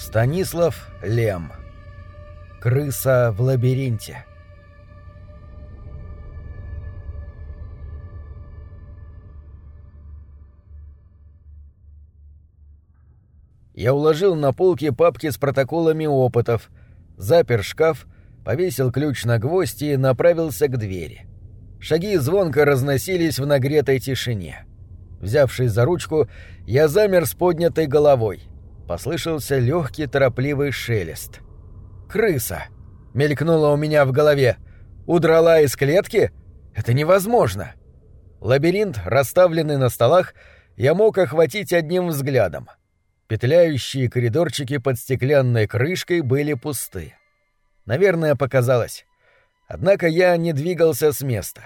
Станислав Лем. Крыса в лабиринте. Я уложил на полке папки с протоколами опытов, запер шкаф, повесил ключ на гвоздь и направился к двери. Шаги звонко разносились в нагретой тишине. Взявшись за ручку, я замер с поднятой головой. Послышался легкий торопливый шелест. «Крыса!» — мелькнула у меня в голове. «Удрала из клетки? Это невозможно!» Лабиринт, расставленный на столах, я мог охватить одним взглядом. Петляющие коридорчики под стеклянной крышкой были пусты. Наверное, показалось. Однако я не двигался с места.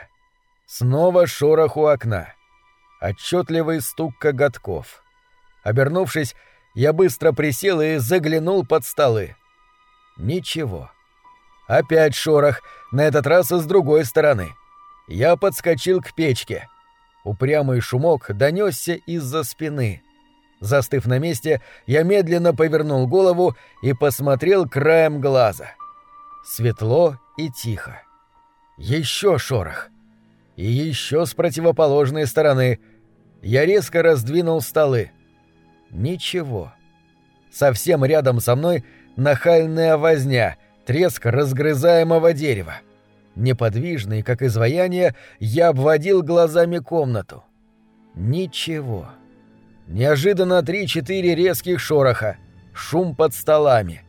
Снова шорох у окна. Отчетливый стук коготков. Обернувшись, я быстро присел и заглянул под столы. Ничего. Опять шорох, на этот раз и с другой стороны. Я подскочил к печке. Упрямый шумок донесся из-за спины. Застыв на месте, я медленно повернул голову и посмотрел краем глаза. Светло и тихо. Еще шорох. И еще с противоположной стороны. Я резко раздвинул столы. Ничего. Совсем рядом со мной нахальная возня, треск разгрызаемого дерева. Неподвижный, как изваяние, я обводил глазами комнату. Ничего. Неожиданно три-четыре резких шороха. Шум под столами.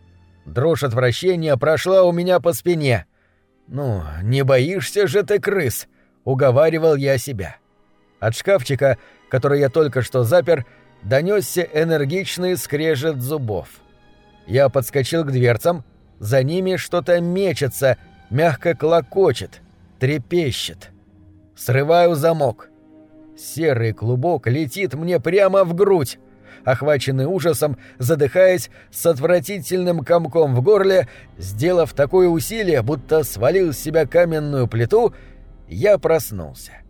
Дрожь отвращения прошла у меня по спине. «Ну, не боишься же ты крыс?» — уговаривал я себя. От шкафчика, который я только что запер, донесся энергичный скрежет зубов. Я подскочил к дверцам, за ними что-то мечется, мягко клокочет, трепещет. Срываю замок. Серый клубок летит мне прямо в грудь. Охваченный ужасом, задыхаясь, с отвратительным комком в горле, сделав такое усилие, будто свалил с себя каменную плиту, я проснулся.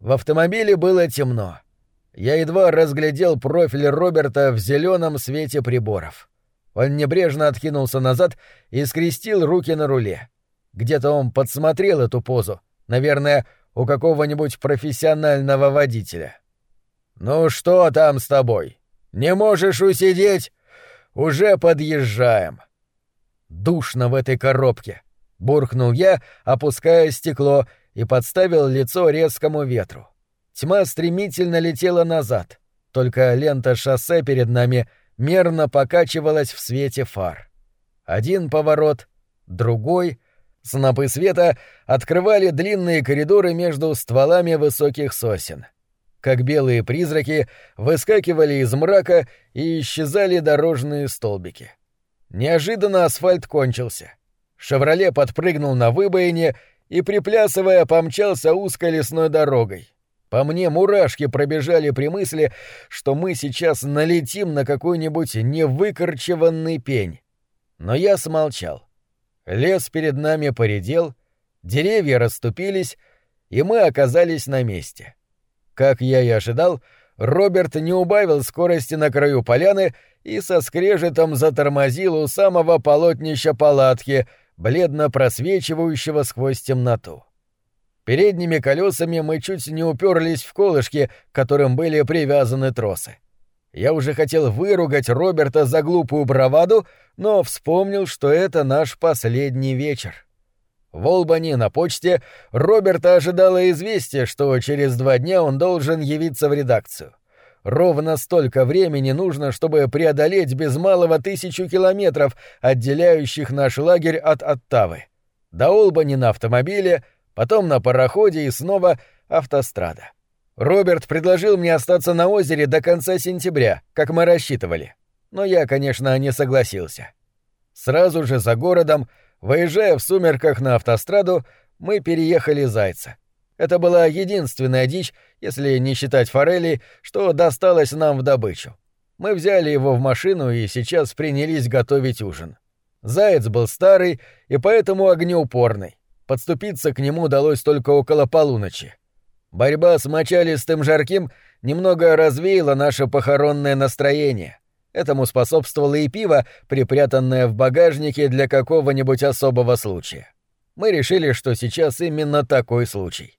В автомобиле было темно. Я едва разглядел профиль Роберта в зеленом свете приборов. Он небрежно откинулся назад и скрестил руки на руле. Где-то он подсмотрел эту позу. Наверное, у какого-нибудь профессионального водителя. «Ну что там с тобой? Не можешь усидеть? Уже подъезжаем». «Душно в этой коробке», — буркнул я, опуская стекло и подставил лицо резкому ветру. Тьма стремительно летела назад, только лента шоссе перед нами мерно покачивалась в свете фар. Один поворот, другой. Снопы света открывали длинные коридоры между стволами высоких сосен. Как белые призраки выскакивали из мрака и исчезали дорожные столбики. Неожиданно асфальт кончился. «Шевроле» подпрыгнул на выбоине и, приплясывая, помчался узкой лесной дорогой. По мне мурашки пробежали при мысли, что мы сейчас налетим на какой-нибудь невыкорчеванный пень. Но я смолчал. Лес перед нами поредел, деревья расступились, и мы оказались на месте. Как я и ожидал, Роберт не убавил скорости на краю поляны и со скрежетом затормозил у самого полотнища палатки — бледно просвечивающего сквозь темноту. Передними колесами мы чуть не уперлись в колышки, к которым были привязаны тросы. Я уже хотел выругать Роберта за глупую браваду, но вспомнил, что это наш последний вечер. В Олбани на почте Роберта ожидало известие, что через два дня он должен явиться в редакцию. Ровно столько времени нужно, чтобы преодолеть без малого тысячу километров, отделяющих наш лагерь от Оттавы. До Олбани на автомобиле, потом на пароходе и снова автострада. Роберт предложил мне остаться на озере до конца сентября, как мы рассчитывали. Но я, конечно, не согласился. Сразу же за городом, выезжая в сумерках на автостраду, мы переехали Зайца. Это была единственная дичь, если не считать форели, что досталось нам в добычу. Мы взяли его в машину и сейчас принялись готовить ужин. Заяц был старый и поэтому огнеупорный. Подступиться к нему удалось только около полуночи. Борьба с мочалистым жарким немного развеяло наше похоронное настроение. Этому способствовало и пиво, припрятанное в багажнике для какого-нибудь особого случая. Мы решили, что сейчас именно такой случай.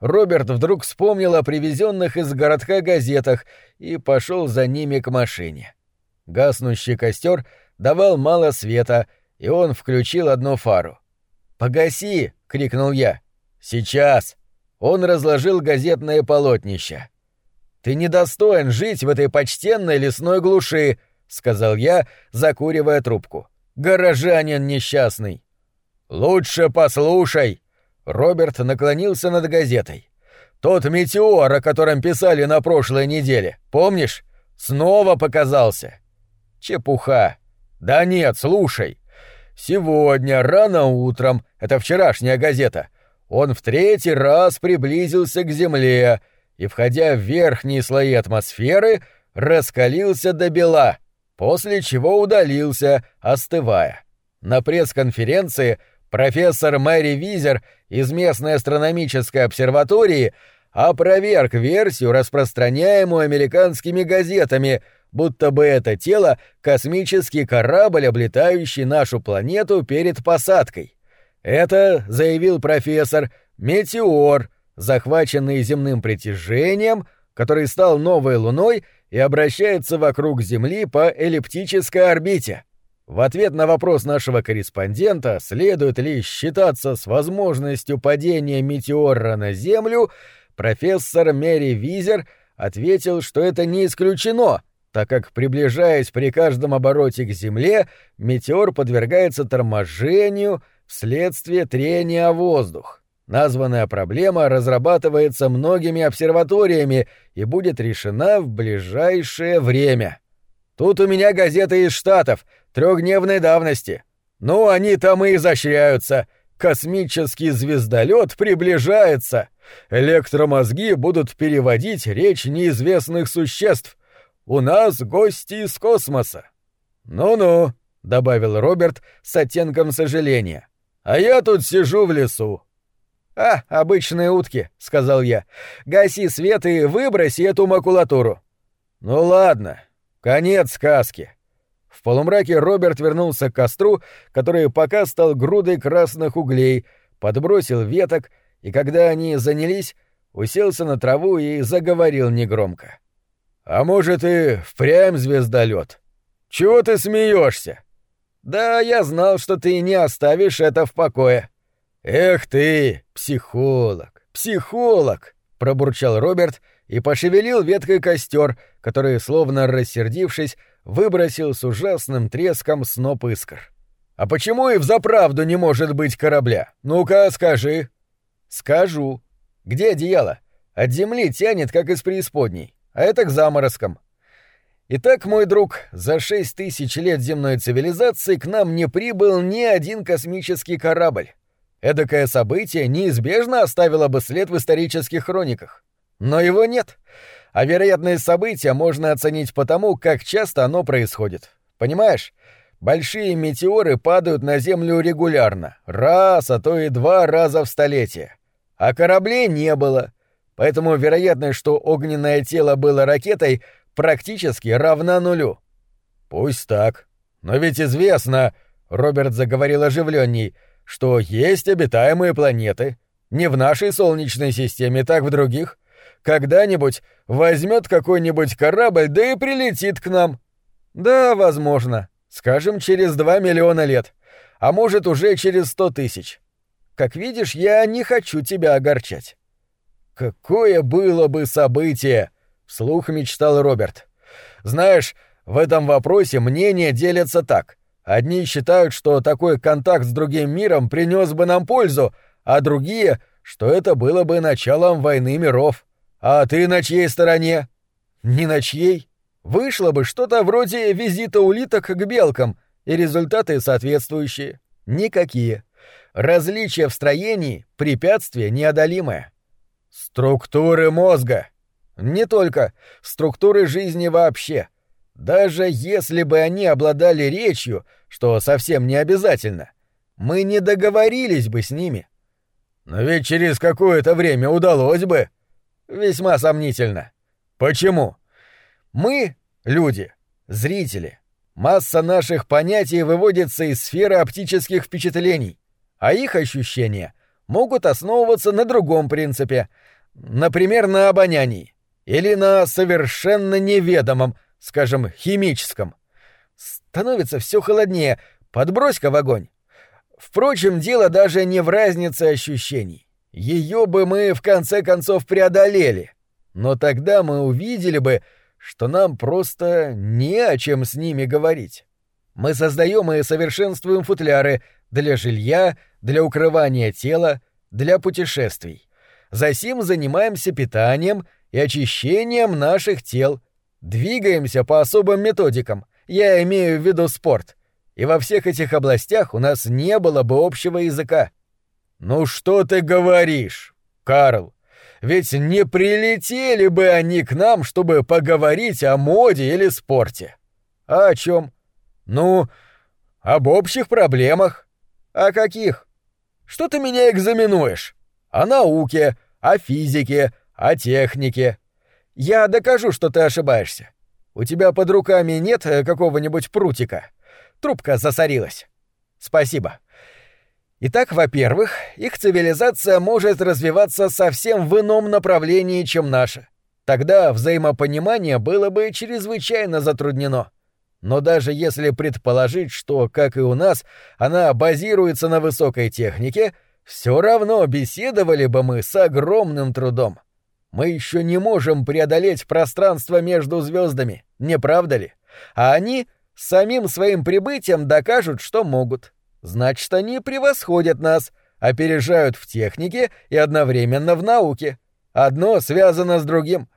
Роберт вдруг вспомнил о привезенных из городка газетах и пошел за ними к машине. Гаснущий костер давал мало света, и он включил одну фару. «Погаси!» — крикнул я. «Сейчас!» Он разложил газетное полотнище. «Ты недостоин жить в этой почтенной лесной глуши», — сказал я, закуривая трубку. «Горожанин несчастный». «Лучше послушай!» Роберт наклонился над газетой. «Тот метеор, о котором писали на прошлой неделе, помнишь? Снова показался». «Чепуха». «Да нет, слушай. Сегодня, рано утром, это вчерашняя газета, он в третий раз приблизился к Земле и, входя в верхние слои атмосферы, раскалился до бела, после чего удалился, остывая. На пресс-конференции профессор Мэри Визер из местной астрономической обсерватории опроверг версию, распространяемую американскими газетами, будто бы это тело — космический корабль, облетающий нашу планету перед посадкой. Это, заявил профессор, метеор, захваченный земным притяжением, который стал новой Луной и обращается вокруг Земли по эллиптической орбите. В ответ на вопрос нашего корреспондента, следует ли считаться с возможностью падения метеора на Землю, профессор Мэри Визер ответил, что это не исключено, так как, приближаясь при каждом обороте к Земле, метеор подвергается торможению — вследствие трения о воздух. Названная проблема разрабатывается многими обсерваториями и будет решена в ближайшее время. Тут у меня газеты из Штатов, трехдневной давности. Ну, они там и изощряются. Космический звездолет приближается. Электромозги будут переводить речь неизвестных существ. У нас гости из космоса. Ну-ну, добавил Роберт с оттенком сожаления. А я тут сижу в лесу. А, обычные утки, сказал я. Гаси свет и выброси эту макулатуру. Ну ладно, конец сказки. В полумраке Роберт вернулся к костру, который пока стал грудой красных углей, подбросил веток, и когда они занялись, уселся на траву и заговорил негромко. «А может, и впрямь звездолет? Чего ты смеешься? Да, я знал, что ты не оставишь это в покое. Эх ты, психолог, психолог, пробурчал Роберт и пошевелил веткой костер, который, словно рассердившись, выбросил с ужасным треском сноп искр. А почему и взаправду не может быть корабля? Ну-ка, скажи. Скажу. Где одеяло? От земли тянет, как из преисподней, а это к заморозкам. Итак, мой друг, за шесть тысяч лет земной цивилизации к нам не прибыл ни один космический корабль. Эдакое событие неизбежно оставило бы след в исторических хрониках. Но его нет. А вероятность события можно оценить по тому, как часто оно происходит. Понимаешь? Большие метеоры падают на Землю регулярно, раз, а то и два раза в столетие. А кораблей не было. Поэтому вероятность, что огненное тело было ракетой, практически равна нулю. Пусть так. Но ведь известно, Роберт заговорил оживленней, что есть обитаемые планеты. Не в нашей Солнечной системе, так в других. Когда-нибудь возьмет какой-нибудь корабль, да и прилетит к нам. Да, возможно. Скажем, через два миллиона лет. А может, уже через сто тысяч. Как видишь, я не хочу тебя огорчать. Какое было бы событие, — вслух мечтал Роберт. «Знаешь, в этом вопросе мнения делятся так. Одни считают, что такой контакт с другим миром принес бы нам пользу, а другие, что это было бы началом войны миров. А ты на чьей стороне?» «Не на чьей. Вышло бы что-то вроде визита улиток к белкам, и результаты соответствующие. Никакие. Различия в строении — препятствие неодолимое». «Структуры мозга», не только структуры жизни вообще. Даже если бы они обладали речью, что совсем не обязательно, мы не договорились бы с ними. Но ведь через какое-то время удалось бы. Весьма сомнительно. Почему? Мы — люди, зрители. Масса наших понятий выводится из сферы оптических впечатлений, а их ощущения могут основываться на другом принципе, например, на обонянии или на совершенно неведомом, скажем, химическом. Становится все холоднее, подбрось-ка в огонь. Впрочем, дело даже не в разнице ощущений. Ее бы мы в конце концов преодолели. Но тогда мы увидели бы, что нам просто не о чем с ними говорить. Мы создаем и совершенствуем футляры для жилья, для укрывания тела, для путешествий. Засим занимаемся питанием и очищением наших тел. Двигаемся по особым методикам. Я имею в виду спорт. И во всех этих областях у нас не было бы общего языка. Ну что ты говоришь, Карл? Ведь не прилетели бы они к нам, чтобы поговорить о моде или спорте. А о чем? Ну, об общих проблемах. О каких? Что ты меня экзаменуешь? О науке, о физике, о технике. Я докажу, что ты ошибаешься. У тебя под руками нет э, какого-нибудь прутика? Трубка засорилась. Спасибо. Итак, во-первых, их цивилизация может развиваться совсем в ином направлении, чем наша. Тогда взаимопонимание было бы чрезвычайно затруднено. Но даже если предположить, что, как и у нас, она базируется на высокой технике, все равно беседовали бы мы с огромным трудом. Мы еще не можем преодолеть пространство между звездами, не правда ли? А они самим своим прибытием докажут, что могут. Значит, они превосходят нас, опережают в технике и одновременно в науке. Одно связано с другим.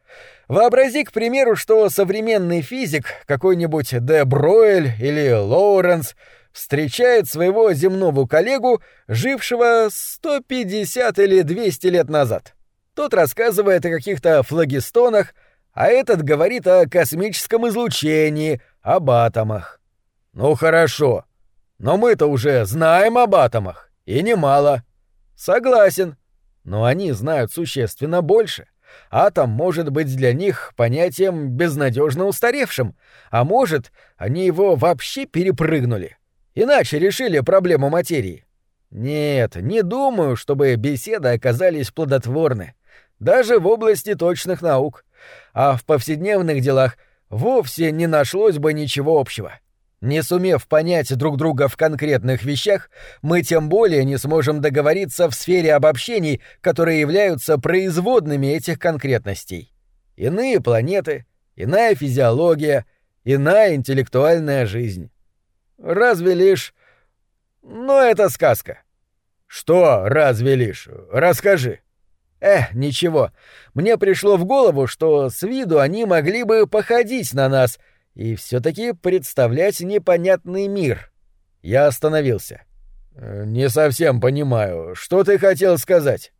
Вообрази, к примеру, что современный физик, какой-нибудь Де Бройль или Лоуренс, встречает своего земного коллегу, жившего 150 или 200 лет назад. Тот рассказывает о каких-то флагистонах, а этот говорит о космическом излучении, об атомах. Ну хорошо, но мы-то уже знаем об атомах, и немало. Согласен, но они знают существенно больше. Атом может быть для них понятием безнадежно устаревшим, а может, они его вообще перепрыгнули. Иначе решили проблему материи. Нет, не думаю, чтобы беседы оказались плодотворны. Даже в области точных наук. А в повседневных делах вовсе не нашлось бы ничего общего. Не сумев понять друг друга в конкретных вещах, мы тем более не сможем договориться в сфере обобщений, которые являются производными этих конкретностей. Иные планеты, иная физиология, иная интеллектуальная жизнь. Разве лишь... Но это сказка. Что разве лишь? Расскажи. Эх, ничего. Мне пришло в голову, что с виду они могли бы походить на нас — и все-таки представлять непонятный мир. Я остановился. «Э, «Не совсем понимаю, что ты хотел сказать?»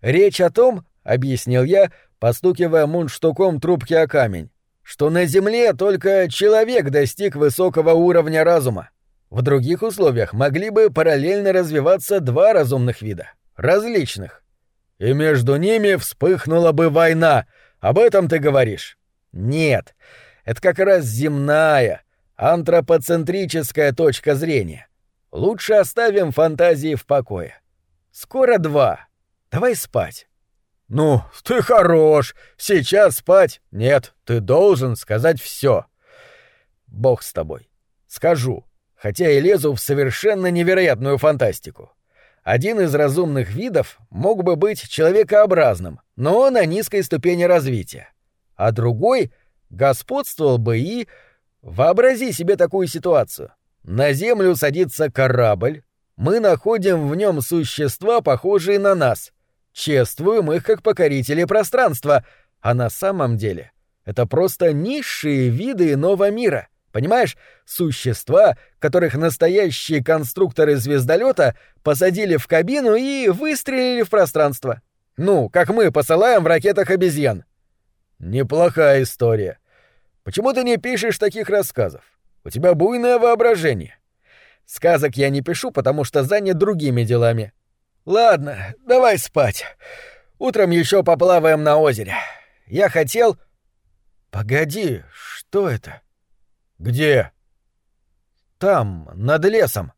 «Речь о том, — объяснил я, постукивая мундштуком трубки о камень, — что на Земле только человек достиг высокого уровня разума. В других условиях могли бы параллельно развиваться два разумных вида, различных. И между ними вспыхнула бы война. Об этом ты говоришь? Нет. Это как раз земная, антропоцентрическая точка зрения. Лучше оставим фантазии в покое. Скоро два. Давай спать. Ну, ты хорош. Сейчас спать? Нет, ты должен сказать все. Бог с тобой. Скажу, хотя и лезу в совершенно невероятную фантастику. Один из разумных видов мог бы быть человекообразным, но на низкой ступени развития, а другой господствовал бы и... Вообрази себе такую ситуацию. На Землю садится корабль, мы находим в нем существа, похожие на нас, чествуем их как покорители пространства, а на самом деле это просто низшие виды иного мира. Понимаешь, существа, которых настоящие конструкторы звездолета посадили в кабину и выстрелили в пространство. Ну, как мы посылаем в ракетах обезьян. Неплохая история. Почему ты не пишешь таких рассказов? У тебя буйное воображение. Сказок я не пишу, потому что занят другими делами. Ладно, давай спать. Утром еще поплаваем на озере. Я хотел... Погоди, что это? Где? Там, над лесом.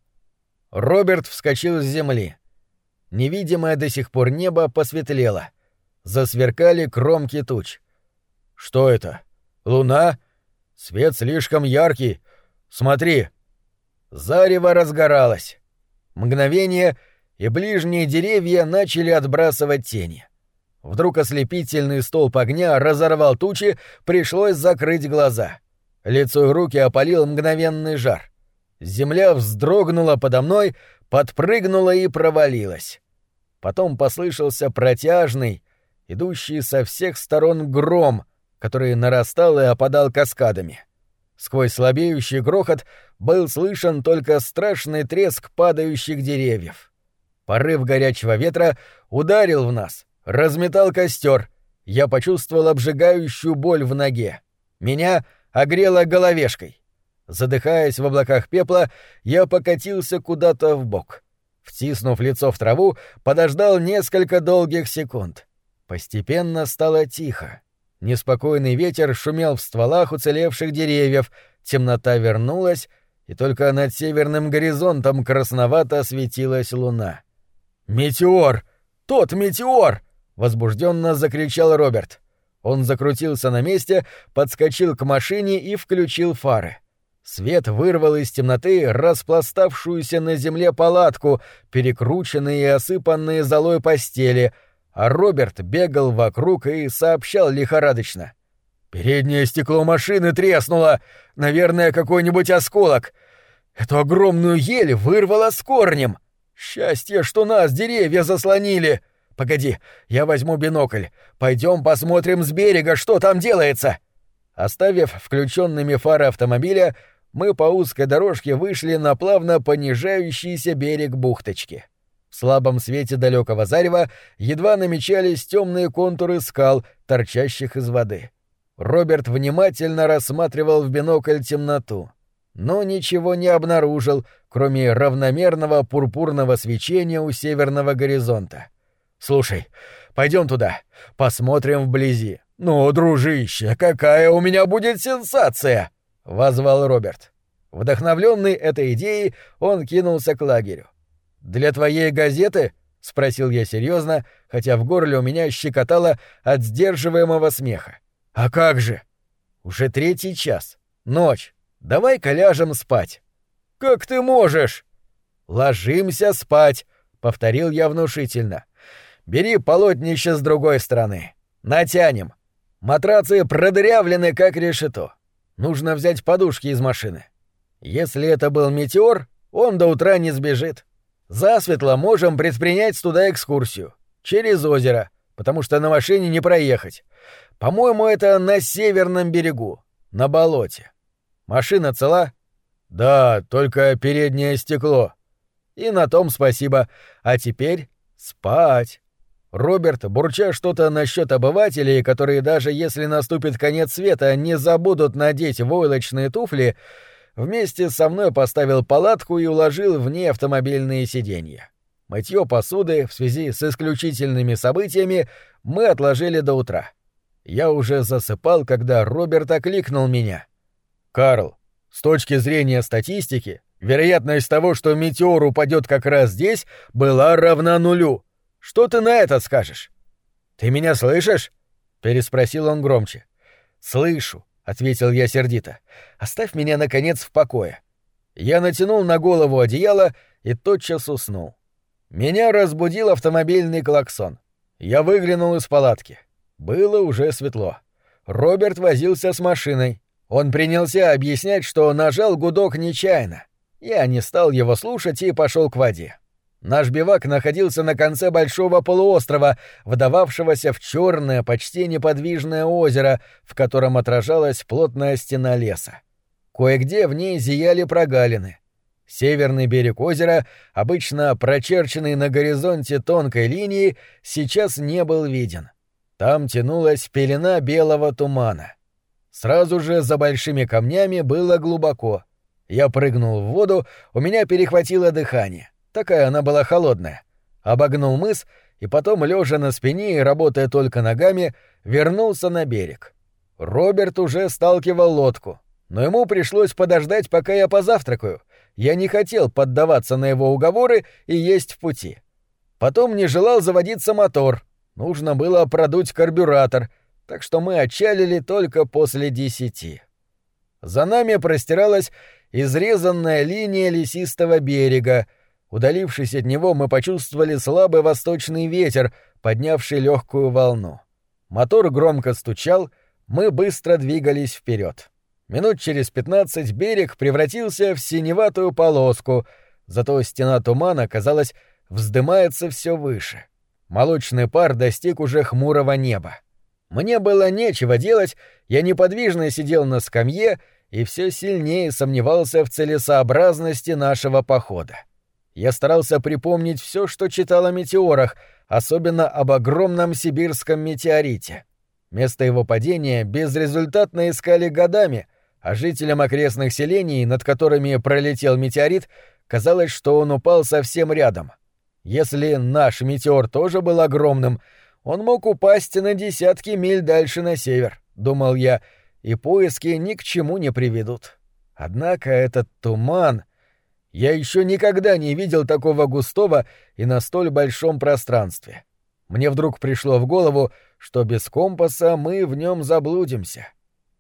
Роберт вскочил с земли. Невидимое до сих пор небо посветлело. Засверкали кромки туч. Что это? Луна? Свет слишком яркий. Смотри. Зарево разгоралось. Мгновение, и ближние деревья начали отбрасывать тени. Вдруг ослепительный столб огня разорвал тучи, пришлось закрыть глаза. Лицо и руки опалил мгновенный жар. Земля вздрогнула подо мной, подпрыгнула и провалилась. Потом послышался протяжный, идущий со всех сторон гром, который нарастал и опадал каскадами. Сквозь слабеющий грохот был слышен только страшный треск падающих деревьев. Порыв горячего ветра ударил в нас, разметал костер. Я почувствовал обжигающую боль в ноге. Меня огрело головешкой. Задыхаясь в облаках пепла, я покатился куда-то в бок. Втиснув лицо в траву, подождал несколько долгих секунд. Постепенно стало тихо. Неспокойный ветер шумел в стволах уцелевших деревьев, темнота вернулась, и только над северным горизонтом красновато светилась луна. «Метеор! Тот метеор!» — возбужденно закричал Роберт. Он закрутился на месте, подскочил к машине и включил фары. Свет вырвал из темноты распластавшуюся на земле палатку, перекрученные и осыпанные золой постели, а Роберт бегал вокруг и сообщал лихорадочно. «Переднее стекло машины треснуло! Наверное, какой-нибудь осколок! Эту огромную ель вырвало с корнем! Счастье, что нас деревья заслонили! Погоди, я возьму бинокль. Пойдем посмотрим с берега, что там делается!» Оставив включенными фары автомобиля, мы по узкой дорожке вышли на плавно понижающийся берег бухточки. В слабом свете далекого зарева едва намечались темные контуры скал, торчащих из воды. Роберт внимательно рассматривал в бинокль темноту, но ничего не обнаружил, кроме равномерного пурпурного свечения у северного горизонта. «Слушай, пойдем туда, посмотрим вблизи». «Ну, дружище, какая у меня будет сенсация!» — возвал Роберт. Вдохновленный этой идеей, он кинулся к лагерю. «Для твоей газеты?» — спросил я серьезно, хотя в горле у меня щекотало от сдерживаемого смеха. «А как же?» «Уже третий час. Ночь. Давай-ка ляжем спать». «Как ты можешь?» «Ложимся спать», — повторил я внушительно. «Бери полотнище с другой стороны. Натянем. Матрацы продырявлены, как решето. Нужно взять подушки из машины. Если это был метеор, он до утра не сбежит. Засветло можем предпринять туда экскурсию. Через озеро, потому что на машине не проехать. По-моему, это на северном берегу, на болоте. Машина цела? Да, только переднее стекло. И на том спасибо. А теперь спать. Роберт, бурча что-то насчет обывателей, которые даже если наступит конец света, не забудут надеть войлочные туфли, вместе со мной поставил палатку и уложил в ней автомобильные сиденья. Мытье посуды в связи с исключительными событиями мы отложили до утра. Я уже засыпал, когда Роберт окликнул меня. «Карл, с точки зрения статистики, вероятность того, что метеор упадет как раз здесь, была равна нулю. Что ты на это скажешь? Ты меня слышишь? переспросил он громче. Слышу, ответил я сердито. Оставь меня наконец в покое. Я натянул на голову одеяло и тотчас уснул. Меня разбудил автомобильный клаксон. Я выглянул из палатки. Было уже светло. Роберт возился с машиной. Он принялся объяснять, что нажал гудок нечаянно. Я не стал его слушать и пошел к воде. Наш бивак находился на конце большого полуострова, вдававшегося в черное, почти неподвижное озеро, в котором отражалась плотная стена леса. Кое-где в ней зияли прогалины. Северный берег озера, обычно прочерченный на горизонте тонкой линией, сейчас не был виден. Там тянулась пелена белого тумана. Сразу же за большими камнями было глубоко. Я прыгнул в воду, у меня перехватило дыхание. Такая она была холодная. Обогнул мыс и потом, лежа на спине и работая только ногами, вернулся на берег. Роберт уже сталкивал лодку, но ему пришлось подождать, пока я позавтракаю. Я не хотел поддаваться на его уговоры и есть в пути. Потом не желал заводиться мотор. Нужно было продуть карбюратор, так что мы отчалили только после десяти. За нами простиралась изрезанная линия лесистого берега. Удалившись от него, мы почувствовали слабый восточный ветер, поднявший легкую волну. Мотор громко стучал, мы быстро двигались вперед. Минут через пятнадцать берег превратился в синеватую полоску, зато стена тумана, казалось, вздымается все выше. Молочный пар достиг уже хмурого неба. Мне было нечего делать, я неподвижно сидел на скамье и все сильнее сомневался в целесообразности нашего похода. Я старался припомнить все, что читал о метеорах, особенно об огромном сибирском метеорите. Место его падения безрезультатно искали годами, а жителям окрестных селений, над которыми пролетел метеорит, казалось, что он упал совсем рядом. Если наш метеор тоже был огромным, он мог упасть на десятки миль дальше на север, думал я, — и поиски ни к чему не приведут. Однако этот туман... Я еще никогда не видел такого густого и на столь большом пространстве. Мне вдруг пришло в голову, что без компаса мы в нем заблудимся.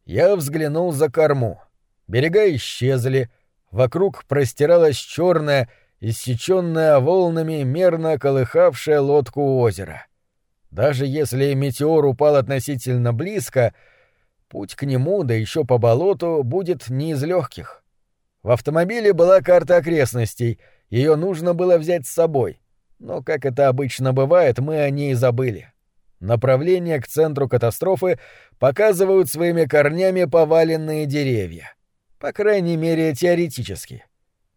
Я взглянул за корму. Берега исчезли, вокруг простиралась черная, иссеченная волнами мерно колыхавшая лодку озера. Даже если метеор упал относительно близко, Путь к нему, да еще по болоту, будет не из легких. В автомобиле была карта окрестностей, ее нужно было взять с собой. Но, как это обычно бывает, мы о ней забыли. Направление к центру катастрофы показывают своими корнями поваленные деревья. По крайней мере, теоретически.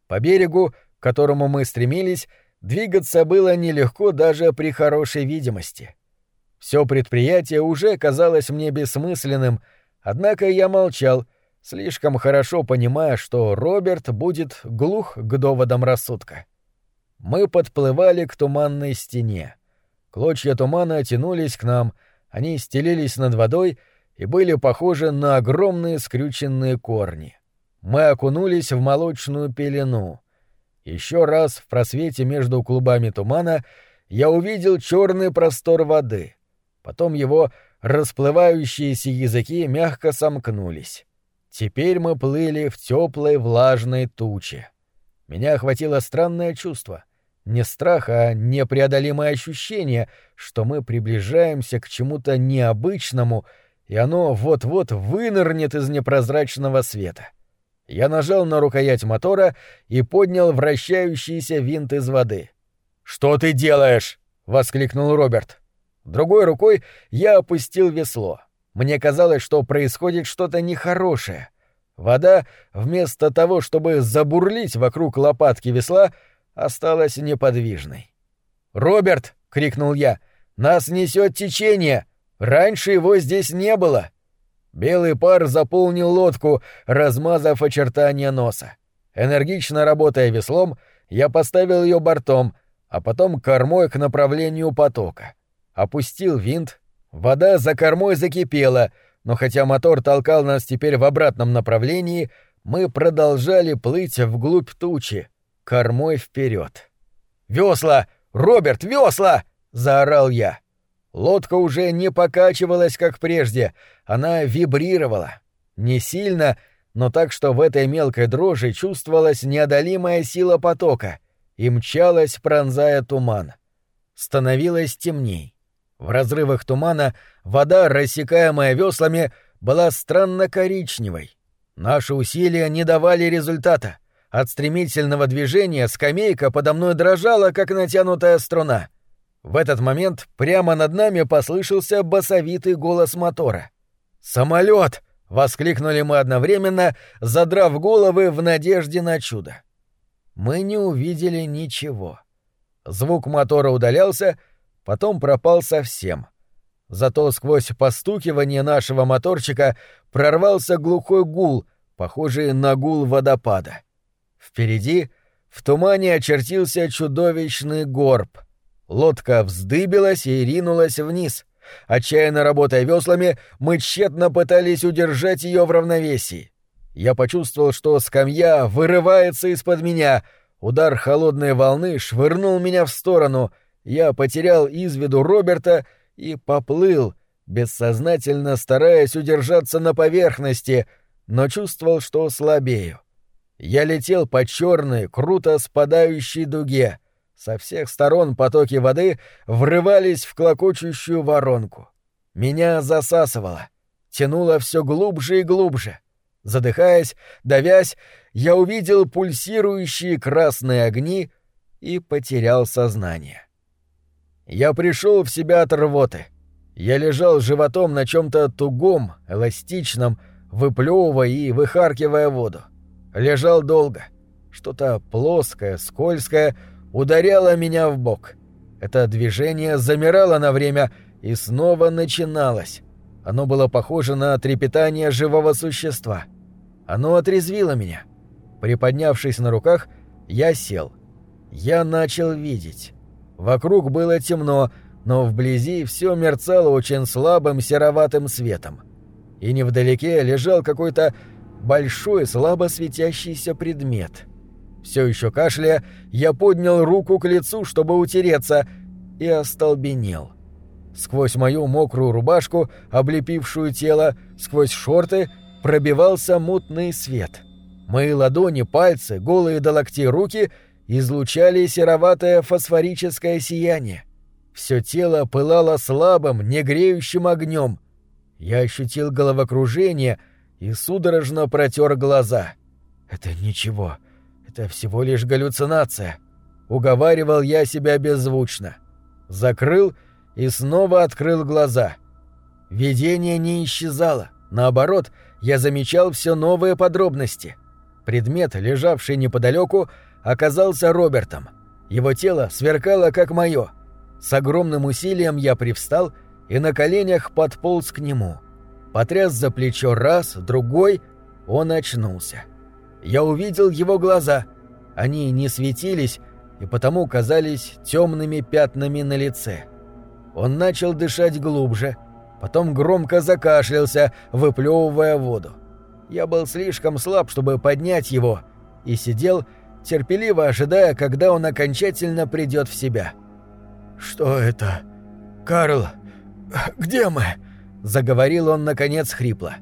По берегу, к которому мы стремились, двигаться было нелегко даже при хорошей видимости. Все предприятие уже казалось мне бессмысленным — Однако я молчал, слишком хорошо понимая, что Роберт будет глух к доводам рассудка. Мы подплывали к туманной стене. Клочья тумана тянулись к нам, они стелились над водой и были похожи на огромные скрюченные корни. Мы окунулись в молочную пелену. Еще раз в просвете между клубами тумана я увидел черный простор воды. Потом его расплывающиеся языки мягко сомкнулись. Теперь мы плыли в теплой влажной туче. Меня охватило странное чувство. Не страх, а непреодолимое ощущение, что мы приближаемся к чему-то необычному, и оно вот-вот вынырнет из непрозрачного света. Я нажал на рукоять мотора и поднял вращающийся винт из воды. «Что ты делаешь?» — воскликнул Роберт. Другой рукой я опустил весло. Мне казалось, что происходит что-то нехорошее. Вода, вместо того, чтобы забурлить вокруг лопатки весла, осталась неподвижной. «Роберт!» — крикнул я. «Нас несет течение! Раньше его здесь не было!» Белый пар заполнил лодку, размазав очертания носа. Энергично работая веслом, я поставил ее бортом, а потом кормой к направлению потока опустил винт, вода за кормой закипела, но хотя мотор толкал нас теперь в обратном направлении, мы продолжали плыть вглубь тучи, кормой вперед. «Весла! Роберт, весла!» — заорал я. Лодка уже не покачивалась, как прежде, она вибрировала. Не сильно, но так, что в этой мелкой дрожи чувствовалась неодолимая сила потока и мчалась, пронзая туман. Становилось темней. В разрывах тумана вода, рассекаемая веслами, была странно коричневой. Наши усилия не давали результата. От стремительного движения скамейка подо мной дрожала, как натянутая струна. В этот момент прямо над нами послышался басовитый голос мотора. «Самолет!» — воскликнули мы одновременно, задрав головы в надежде на чудо. Мы не увидели ничего. Звук мотора удалялся, потом пропал совсем. Зато сквозь постукивание нашего моторчика прорвался глухой гул, похожий на гул водопада. Впереди в тумане очертился чудовищный горб. Лодка вздыбилась и ринулась вниз. Отчаянно работая веслами, мы тщетно пытались удержать ее в равновесии. Я почувствовал, что скамья вырывается из-под меня. Удар холодной волны швырнул меня в сторону. Я потерял из виду Роберта и поплыл, бессознательно стараясь удержаться на поверхности, но чувствовал, что слабею. Я летел по черной, круто спадающей дуге. Со всех сторон потоки воды врывались в клокочущую воронку. Меня засасывало, тянуло все глубже и глубже. Задыхаясь, давясь, я увидел пульсирующие красные огни и потерял сознание. Я пришел в себя от рвоты. Я лежал животом на чем-то тугом, эластичном, выплевывая и выхаркивая воду. Лежал долго. Что-то плоское, скользкое ударяло меня в бок. Это движение замирало на время и снова начиналось. Оно было похоже на трепетание живого существа. Оно отрезвило меня. Приподнявшись на руках, я сел. Я начал видеть. Вокруг было темно, но вблизи все мерцало очень слабым сероватым светом. И невдалеке лежал какой-то большой слабо светящийся предмет. Все еще кашляя, я поднял руку к лицу, чтобы утереться, и остолбенел. Сквозь мою мокрую рубашку, облепившую тело, сквозь шорты пробивался мутный свет. Мои ладони, пальцы, голые до локтей руки излучали сероватое фосфорическое сияние. Все тело пылало слабым, негреющим огнем. Я ощутил головокружение и судорожно протер глаза. «Это ничего. Это всего лишь галлюцинация», — уговаривал я себя беззвучно. Закрыл и снова открыл глаза. Видение не исчезало. Наоборот, я замечал все новые подробности. Предмет, лежавший неподалеку, оказался Робертом. Его тело сверкало, как мое — с огромным усилием я привстал и на коленях подполз к нему. Потряс за плечо раз, другой, он очнулся. Я увидел его глаза. Они не светились и потому казались темными пятнами на лице. Он начал дышать глубже, потом громко закашлялся, выплевывая воду. Я был слишком слаб, чтобы поднять его, и сидел, терпеливо ожидая, когда он окончательно придет в себя. — «Что это? Карл, где мы?» — заговорил он, наконец, хрипло.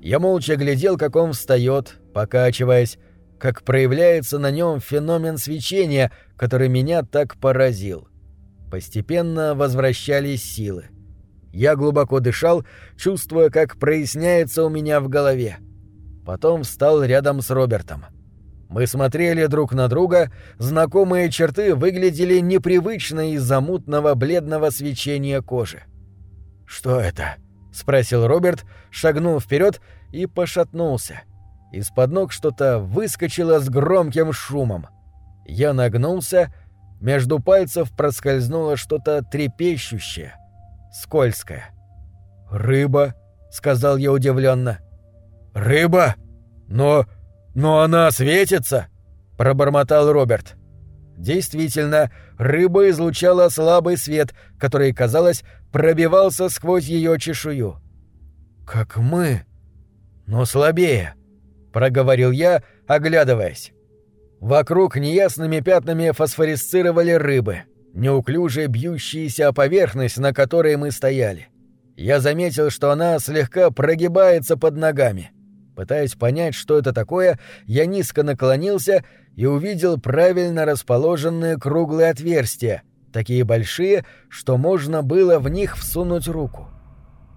Я молча глядел, как он встает, покачиваясь, как проявляется на нем феномен свечения, который меня так поразил. Постепенно возвращались силы. Я глубоко дышал, чувствуя, как проясняется у меня в голове. Потом встал рядом с Робертом. — мы смотрели друг на друга, знакомые черты выглядели непривычно из-за мутного бледного свечения кожи. «Что это?» — спросил Роберт, шагнул вперед и пошатнулся. Из-под ног что-то выскочило с громким шумом. Я нагнулся, между пальцев проскользнуло что-то трепещущее, скользкое. «Рыба», — сказал я удивленно. «Рыба? Но «Но она светится!» — пробормотал Роберт. Действительно, рыба излучала слабый свет, который, казалось, пробивался сквозь ее чешую. «Как мы, но слабее», — проговорил я, оглядываясь. Вокруг неясными пятнами фосфорисцировали рыбы, неуклюже бьющиеся поверхность, на которой мы стояли. Я заметил, что она слегка прогибается под ногами. Пытаясь понять, что это такое, я низко наклонился и увидел правильно расположенные круглые отверстия, такие большие, что можно было в них всунуть руку.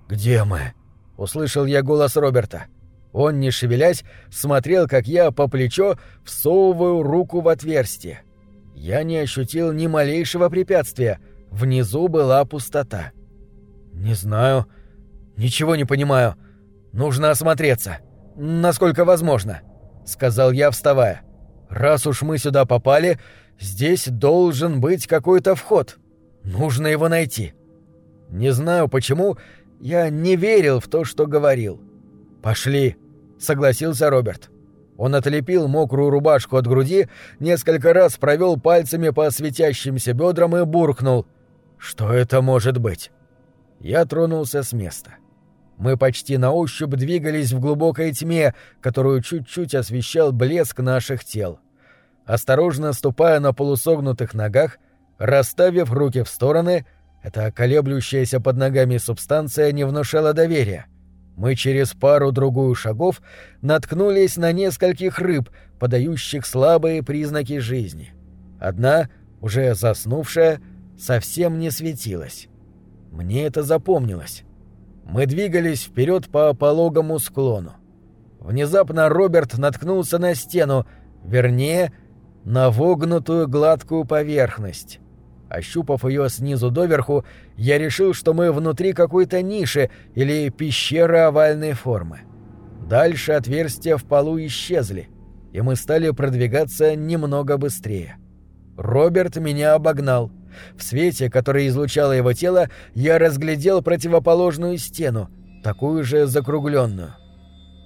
«Где мы?» — услышал я голос Роберта. Он, не шевелясь, смотрел, как я по плечо всовываю руку в отверстие. Я не ощутил ни малейшего препятствия. Внизу была пустота. «Не знаю. Ничего не понимаю. Нужно осмотреться» насколько возможно», — сказал я, вставая. «Раз уж мы сюда попали, здесь должен быть какой-то вход. Нужно его найти». Не знаю почему, я не верил в то, что говорил. «Пошли», — согласился Роберт. Он отлепил мокрую рубашку от груди, несколько раз провел пальцами по светящимся бедрам и буркнул. «Что это может быть?» Я тронулся с места. Мы почти на ощупь двигались в глубокой тьме, которую чуть-чуть освещал блеск наших тел. Осторожно ступая на полусогнутых ногах, расставив руки в стороны, эта колеблющаяся под ногами субстанция не внушала доверия. Мы через пару-другую шагов наткнулись на нескольких рыб, подающих слабые признаки жизни. Одна, уже заснувшая, совсем не светилась. Мне это запомнилось. Мы двигались вперед по пологому склону. Внезапно Роберт наткнулся на стену, вернее, на вогнутую гладкую поверхность. Ощупав ее снизу доверху, я решил, что мы внутри какой-то ниши или пещеры овальной формы. Дальше отверстия в полу исчезли, и мы стали продвигаться немного быстрее. Роберт меня обогнал. В свете, который излучало его тело, я разглядел противоположную стену, такую же закругленную.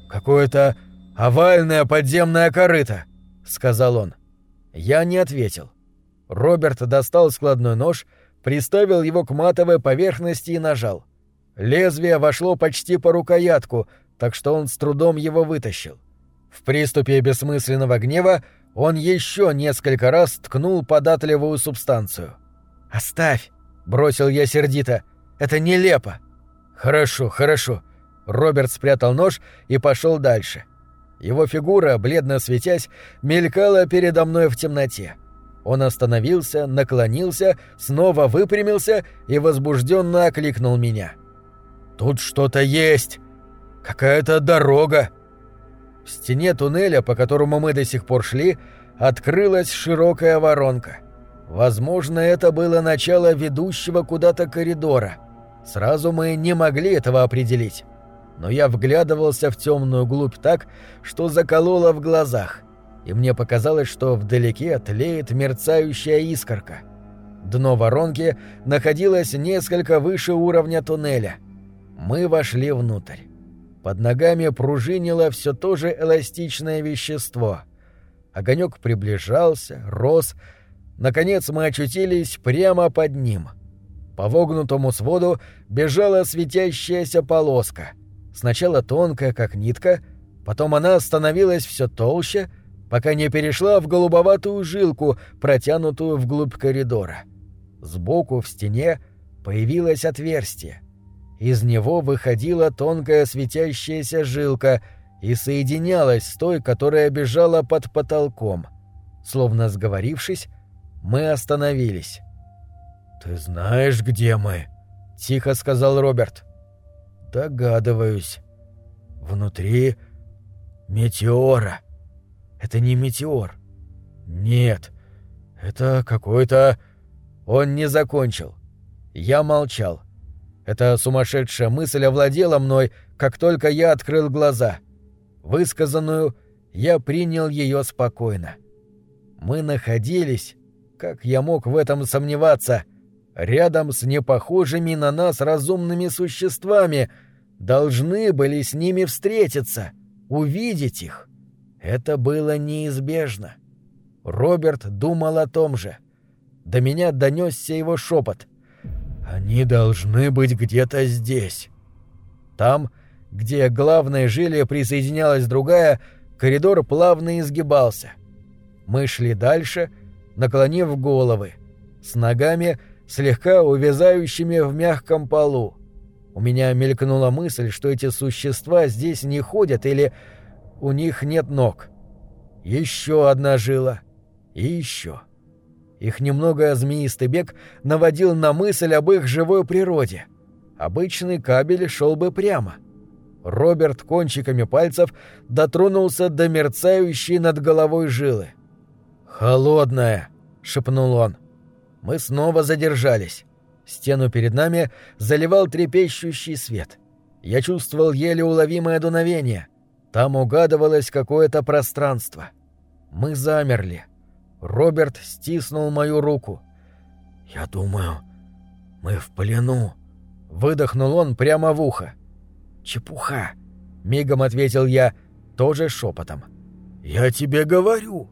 «Какое-то овальное подземное корыто», — сказал он. Я не ответил. Роберт достал складной нож, приставил его к матовой поверхности и нажал. Лезвие вошло почти по рукоятку, так что он с трудом его вытащил. В приступе бессмысленного гнева он еще несколько раз ткнул податливую субстанцию. «Оставь!» — бросил я сердито. «Это нелепо!» «Хорошо, хорошо!» Роберт спрятал нож и пошел дальше. Его фигура, бледно светясь, мелькала передо мной в темноте. Он остановился, наклонился, снова выпрямился и возбужденно окликнул меня. «Тут что-то есть! Какая-то дорога!» В стене туннеля, по которому мы до сих пор шли, открылась широкая воронка. Возможно, это было начало ведущего куда-то коридора. Сразу мы не могли этого определить. Но я вглядывался в темную глубь так, что закололо в глазах, и мне показалось, что вдалеке тлеет мерцающая искорка. Дно воронки находилось несколько выше уровня туннеля. Мы вошли внутрь. Под ногами пружинило все то же эластичное вещество. Огонек приближался, рос, Наконец мы очутились прямо под ним. По вогнутому своду бежала светящаяся полоска. Сначала тонкая, как нитка, потом она становилась все толще, пока не перешла в голубоватую жилку, протянутую вглубь коридора. Сбоку в стене появилось отверстие. Из него выходила тонкая светящаяся жилка и соединялась с той, которая бежала под потолком. Словно сговорившись, мы остановились. «Ты знаешь, где мы?» — тихо сказал Роберт. «Догадываюсь. Внутри метеора. Это не метеор. Нет, это какой-то...» Он не закончил. Я молчал. Эта сумасшедшая мысль овладела мной, как только я открыл глаза. Высказанную я принял ее спокойно. Мы находились как я мог в этом сомневаться? Рядом с непохожими на нас разумными существами должны были с ними встретиться, увидеть их. Это было неизбежно. Роберт думал о том же. До меня донесся его шепот. «Они должны быть где-то здесь». Там, где главная жиле присоединялась другая, коридор плавно изгибался. Мы шли дальше — наклонив головы, с ногами, слегка увязающими в мягком полу. У меня мелькнула мысль, что эти существа здесь не ходят или у них нет ног. Еще одна жила. И еще. Их немного змеистый бег наводил на мысль об их живой природе. Обычный кабель шел бы прямо. Роберт кончиками пальцев дотронулся до мерцающей над головой жилы. «Холодная!» — шепнул он. Мы снова задержались. Стену перед нами заливал трепещущий свет. Я чувствовал еле уловимое дуновение. Там угадывалось какое-то пространство. Мы замерли. Роберт стиснул мою руку. «Я думаю, мы в плену», — выдохнул он прямо в ухо. «Чепуха», — мигом ответил я, тоже шепотом. «Я тебе говорю»,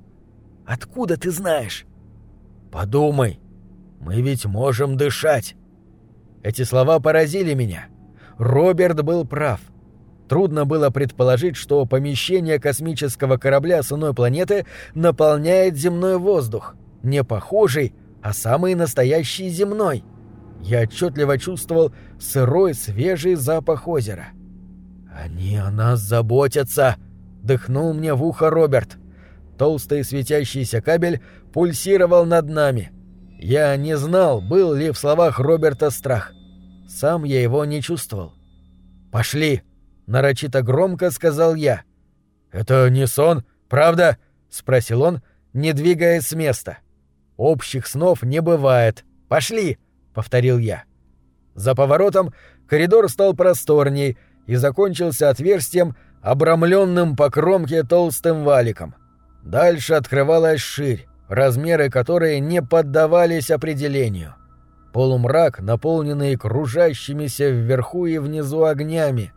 Откуда ты знаешь? Подумай. Мы ведь можем дышать. Эти слова поразили меня. Роберт был прав. Трудно было предположить, что помещение космического корабля с иной планеты наполняет земной воздух, не похожий, а самый настоящий земной. Я отчетливо чувствовал сырой, свежий запах озера. «Они о нас заботятся!» — дыхнул мне в ухо Роберт. Толстый светящийся кабель пульсировал над нами. Я не знал, был ли в словах Роберта страх. Сам я его не чувствовал. «Пошли!» — нарочито громко сказал я. «Это не сон, правда?» — спросил он, не двигаясь с места. «Общих снов не бывает. Пошли!» — повторил я. За поворотом коридор стал просторней и закончился отверстием, обрамленным по кромке толстым валиком. Дальше открывалась ширь, размеры которой не поддавались определению. Полумрак, наполненный кружащимися вверху и внизу огнями.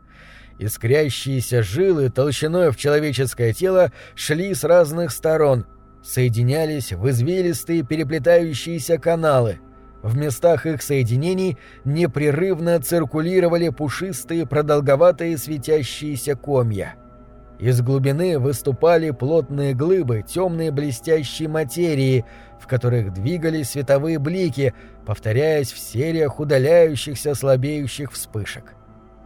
Искрящиеся жилы толщиной в человеческое тело шли с разных сторон, соединялись в извилистые переплетающиеся каналы. В местах их соединений непрерывно циркулировали пушистые продолговатые светящиеся комья. Из глубины выступали плотные глыбы темной блестящей материи, в которых двигались световые блики, повторяясь в сериях удаляющихся слабеющих вспышек.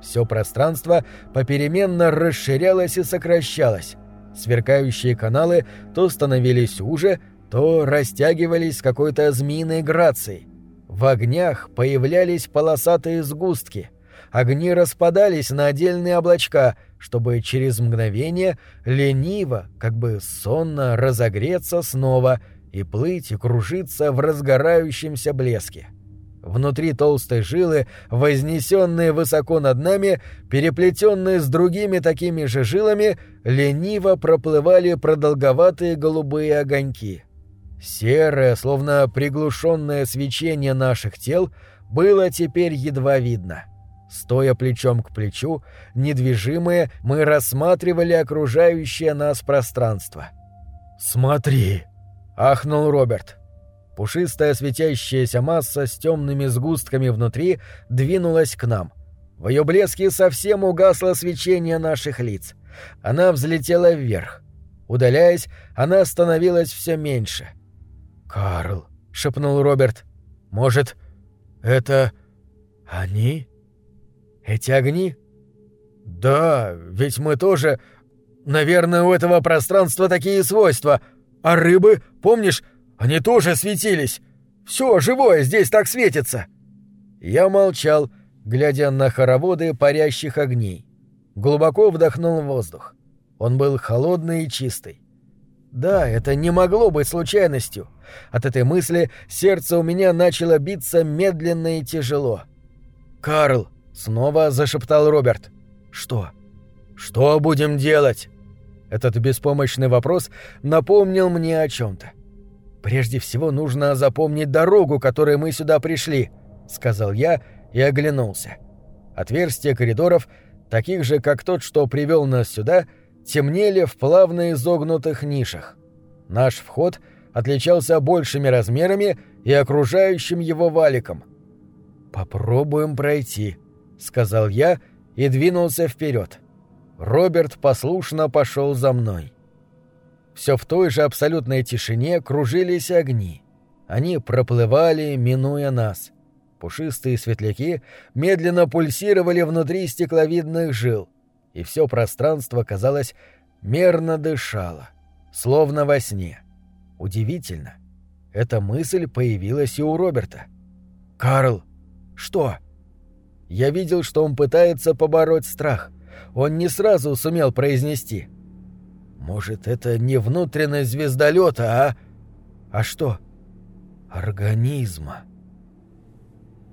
Все пространство попеременно расширялось и сокращалось. Сверкающие каналы то становились уже, то растягивались с какой-то змеиной грацией. В огнях появлялись полосатые сгустки. Огни распадались на отдельные облачка — чтобы через мгновение лениво, как бы сонно разогреться снова и плыть и кружиться в разгорающемся блеске. Внутри толстой жилы, вознесенные высоко над нами, переплетенные с другими такими же жилами, лениво проплывали продолговатые голубые огоньки. Серое, словно приглушенное свечение наших тел, было теперь едва видно — Стоя плечом к плечу, недвижимые, мы рассматривали окружающее нас пространство. «Смотри!» — ахнул Роберт. Пушистая светящаяся масса с темными сгустками внутри двинулась к нам. В ее блеске совсем угасло свечение наших лиц. Она взлетела вверх. Удаляясь, она становилась все меньше. «Карл», — шепнул Роберт, — «может, это они?» Эти огни? Да, ведь мы тоже... Наверное, у этого пространства такие свойства. А рыбы, помнишь, они тоже светились. Все живое здесь так светится. Я молчал, глядя на хороводы парящих огней. Глубоко вдохнул воздух. Он был холодный и чистый. Да, это не могло быть случайностью. От этой мысли сердце у меня начало биться медленно и тяжело. «Карл!» Снова зашептал Роберт. «Что? Что будем делать?» Этот беспомощный вопрос напомнил мне о чем-то. «Прежде всего нужно запомнить дорогу, которой мы сюда пришли», — сказал я и оглянулся. Отверстия коридоров, таких же, как тот, что привел нас сюда, темнели в плавно изогнутых нишах. Наш вход отличался большими размерами и окружающим его валиком. «Попробуем пройти», — сказал я и двинулся вперед. Роберт послушно пошел за мной. Все в той же абсолютной тишине кружились огни. Они проплывали, минуя нас. Пушистые светляки медленно пульсировали внутри стекловидных жил, и все пространство, казалось, мерно дышало, словно во сне. Удивительно. Эта мысль появилась и у Роберта. «Карл!» «Что?» Я видел, что он пытается побороть страх. Он не сразу сумел произнести. «Может, это не внутренность звездолета, а...» «А что?» «Организма».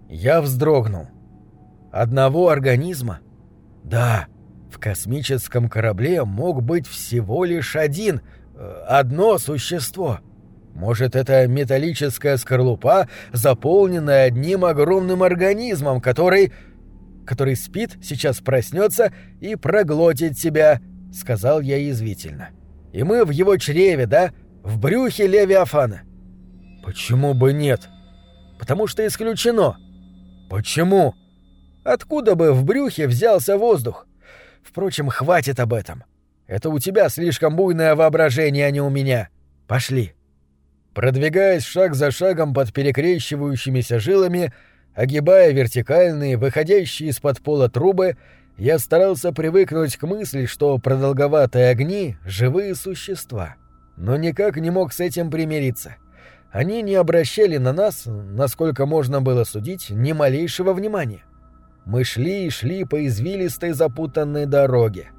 Я вздрогнул. «Одного организма?» «Да, в космическом корабле мог быть всего лишь один, э, одно существо». Может, это металлическая скорлупа, заполненная одним огромным организмом, который... который спит, сейчас проснется и проглотит себя, — сказал я язвительно. И мы в его чреве, да? В брюхе Левиафана. Почему бы нет? Потому что исключено. Почему? Откуда бы в брюхе взялся воздух? Впрочем, хватит об этом. Это у тебя слишком буйное воображение, а не у меня. Пошли. Продвигаясь шаг за шагом под перекрещивающимися жилами, огибая вертикальные, выходящие из-под пола трубы, я старался привыкнуть к мысли, что продолговатые огни — живые существа. Но никак не мог с этим примириться. Они не обращали на нас, насколько можно было судить, ни малейшего внимания. Мы шли и шли по извилистой запутанной дороге.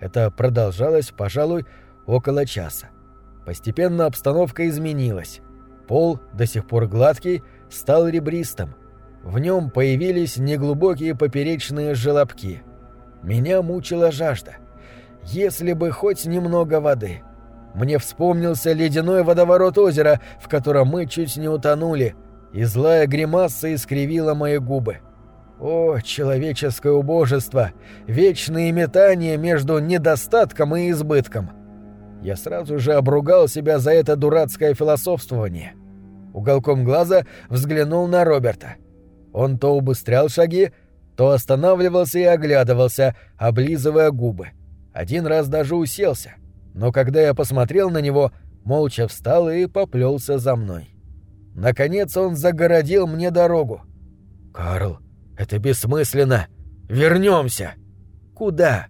Это продолжалось, пожалуй, около часа. Постепенно обстановка изменилась. Пол, до сих пор гладкий, стал ребристым. В нем появились неглубокие поперечные желобки. Меня мучила жажда. Если бы хоть немного воды. Мне вспомнился ледяной водоворот озера, в котором мы чуть не утонули, и злая гримаса искривила мои губы. О, человеческое убожество! Вечные метания между недостатком и избытком! Я сразу же обругал себя за это дурацкое философствование. Уголком глаза взглянул на Роберта. Он то убыстрял шаги, то останавливался и оглядывался, облизывая губы. Один раз даже уселся, но когда я посмотрел на него, молча встал и поплелся за мной. Наконец он загородил мне дорогу. «Карл, это бессмысленно. Вернемся. Куда?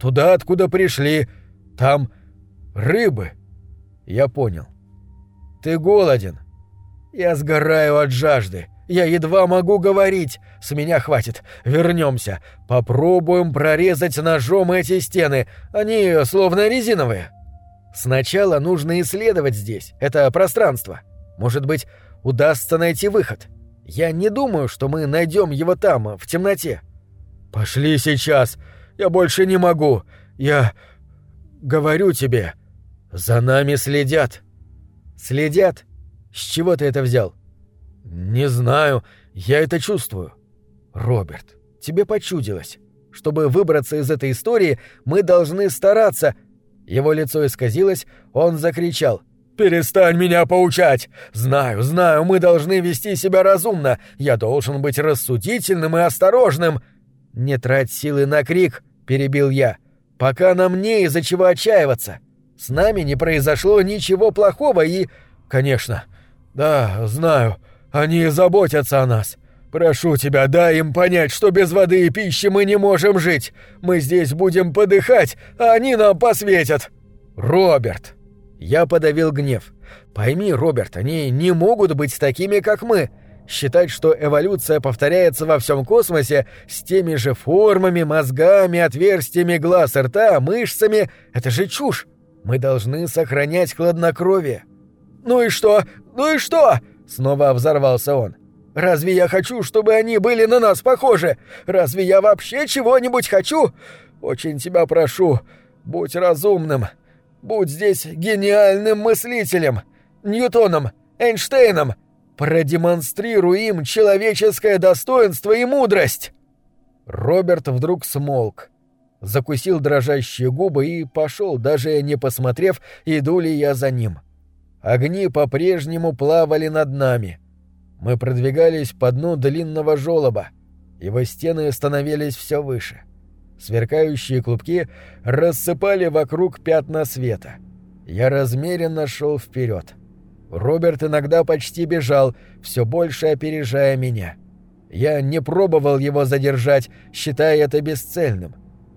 Туда, откуда пришли. Там рыбы. Я понял. Ты голоден. Я сгораю от жажды. Я едва могу говорить. С меня хватит. Вернемся. Попробуем прорезать ножом эти стены. Они словно резиновые. Сначала нужно исследовать здесь, это пространство. Может быть, удастся найти выход. Я не думаю, что мы найдем его там, в темноте. Пошли сейчас. Я больше не могу. Я говорю тебе, за нами следят. Следят? С чего ты это взял? Не знаю, я это чувствую. Роберт, тебе почудилось. Чтобы выбраться из этой истории, мы должны стараться. Его лицо исказилось, он закричал: «Перестань меня поучать! Знаю, знаю, мы должны вести себя разумно. Я должен быть рассудительным и осторожным!» «Не трать силы на крик!» — перебил я. «Пока нам не из-за чего отчаиваться. С нами не произошло ничего плохого и...» «Конечно. Да, знаю. Они заботятся о нас. Прошу тебя, дай им понять, что без воды и пищи мы не можем жить. Мы здесь будем подыхать, а они нам посветят». «Роберт!» Я подавил гнев. Пойми, Роберт, они не могут быть такими, как мы. Считать, что эволюция повторяется во всем космосе с теми же формами, мозгами, отверстиями глаз рта, мышцами — это же чушь. Мы должны сохранять хладнокровие. «Ну и что? Ну и что?» — снова взорвался он. «Разве я хочу, чтобы они были на нас похожи? Разве я вообще чего-нибудь хочу? Очень тебя прошу, будь разумным. Будь здесь гениальным мыслителем, Ньютоном, Эйнштейном, продемонстрируй им человеческое достоинство и мудрость!» Роберт вдруг смолк, закусил дрожащие губы и пошел, даже не посмотрев, иду ли я за ним. Огни по-прежнему плавали над нами. Мы продвигались по дну длинного желоба. Его стены становились все выше. Сверкающие клубки рассыпали вокруг пятна света. Я размеренно шел вперед. Роберт иногда почти бежал, все больше опережая меня. Я не пробовал его задержать, считая это бесцельным.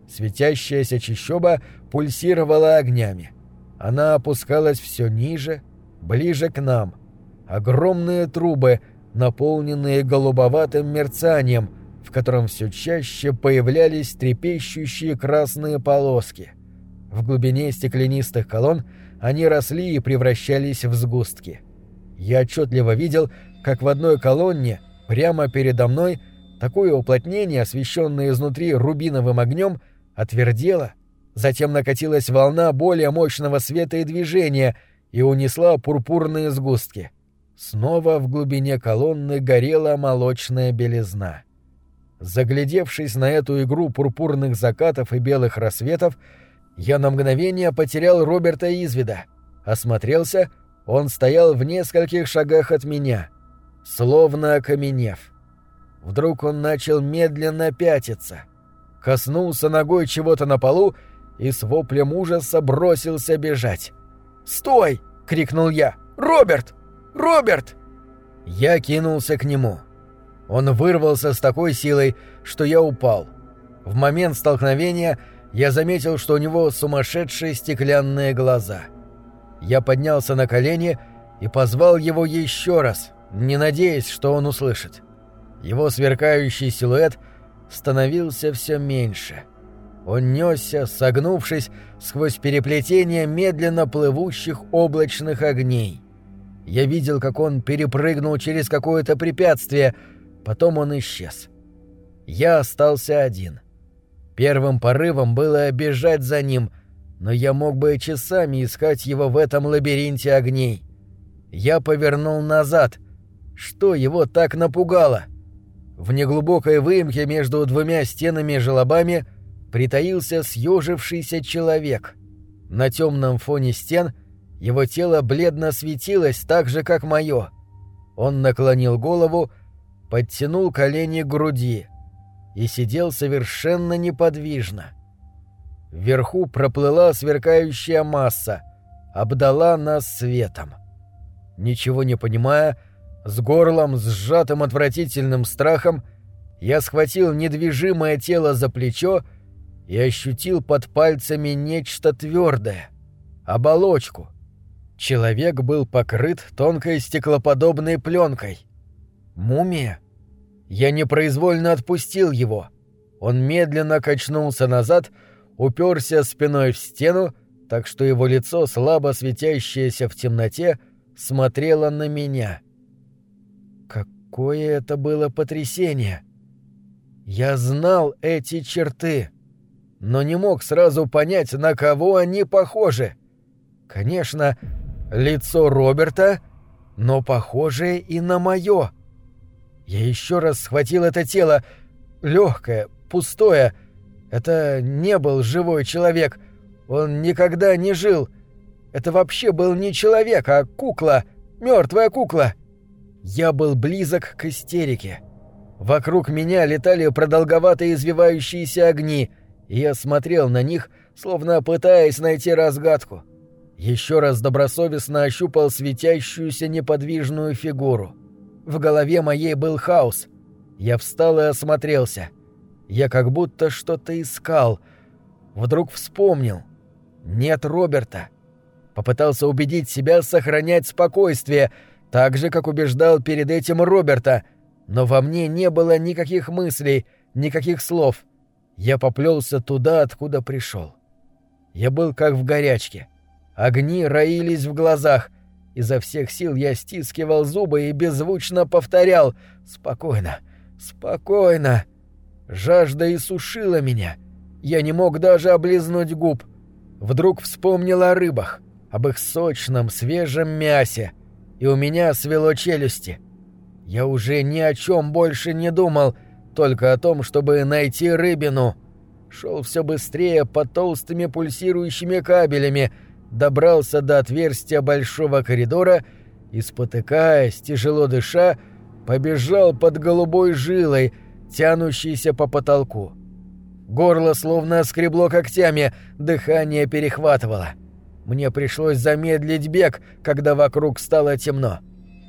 Светящаяся чащоба пульсировала огнями. Она опускалась все ниже, ближе к нам. Огромные трубы, наполненные голубоватым мерцанием, в котором все чаще появлялись трепещущие красные полоски. В глубине стеклянистых колонн они росли и превращались в сгустки. Я отчетливо видел, как в одной колонне, прямо передо мной, такое уплотнение, освещенное изнутри рубиновым огнем, отвердело, затем накатилась волна более мощного света и движения и унесла пурпурные сгустки. Снова в глубине колонны горела молочная белизна. Заглядевшись на эту игру пурпурных закатов и белых рассветов, я на мгновение потерял Роберта из вида. Осмотрелся, он стоял в нескольких шагах от меня, словно окаменев. Вдруг он начал медленно пятиться. Коснулся ногой чего-то на полу и с воплем ужаса бросился бежать. «Стой!» — крикнул я. «Роберт! Роберт!» Я кинулся к нему. Он вырвался с такой силой, что я упал. В момент столкновения я заметил, что у него сумасшедшие стеклянные глаза. Я поднялся на колени и позвал его еще раз, не надеясь, что он услышит. Его сверкающий силуэт становился все меньше. Он несся, согнувшись, сквозь переплетение медленно плывущих облачных огней. Я видел, как он перепрыгнул через какое-то препятствие, потом он исчез. Я остался один. Первым порывом было бежать за ним, но я мог бы часами искать его в этом лабиринте огней. Я повернул назад. Что его так напугало? В неглубокой выемке между двумя стенами желобами притаился съежившийся человек. На темном фоне стен его тело бледно светилось так же, как мое. Он наклонил голову, подтянул колени к груди и сидел совершенно неподвижно. Вверху проплыла сверкающая масса, обдала нас светом. Ничего не понимая, с горлом, сжатым отвратительным страхом, я схватил недвижимое тело за плечо и ощутил под пальцами нечто твердое — оболочку. Человек был покрыт тонкой стеклоподобной пленкой. Мумия? Я непроизвольно отпустил его. Он медленно качнулся назад, уперся спиной в стену, так что его лицо, слабо светящееся в темноте, смотрело на меня — Какое это было потрясение! Я знал эти черты, но не мог сразу понять, на кого они похожи. Конечно, лицо Роберта, но похожее и на мое. Я еще раз схватил это тело, легкое, пустое. Это не был живой человек, он никогда не жил. Это вообще был не человек, а кукла, мертвая кукла. Я был близок к истерике. Вокруг меня летали продолговатые извивающиеся огни, я смотрел на них, словно пытаясь найти разгадку. Еще раз добросовестно ощупал светящуюся неподвижную фигуру. В голове моей был хаос. Я встал и осмотрелся. Я как будто что-то искал. Вдруг вспомнил. Нет Роберта. Попытался убедить себя сохранять спокойствие — так же, как убеждал перед этим Роберта, но во мне не было никаких мыслей, никаких слов. Я поплелся туда, откуда пришел. Я был как в горячке. Огни роились в глазах. Изо всех сил я стискивал зубы и беззвучно повторял «Спокойно, спокойно». Жажда иссушила меня. Я не мог даже облизнуть губ. Вдруг вспомнил о рыбах, об их сочном, свежем мясе — и у меня свело челюсти. Я уже ни о чем больше не думал, только о том, чтобы найти рыбину. Шел все быстрее по толстыми пульсирующими кабелями, добрался до отверстия большого коридора и, спотыкаясь, тяжело дыша, побежал под голубой жилой, тянущейся по потолку. Горло словно скребло когтями, дыхание перехватывало. Мне пришлось замедлить бег, когда вокруг стало темно.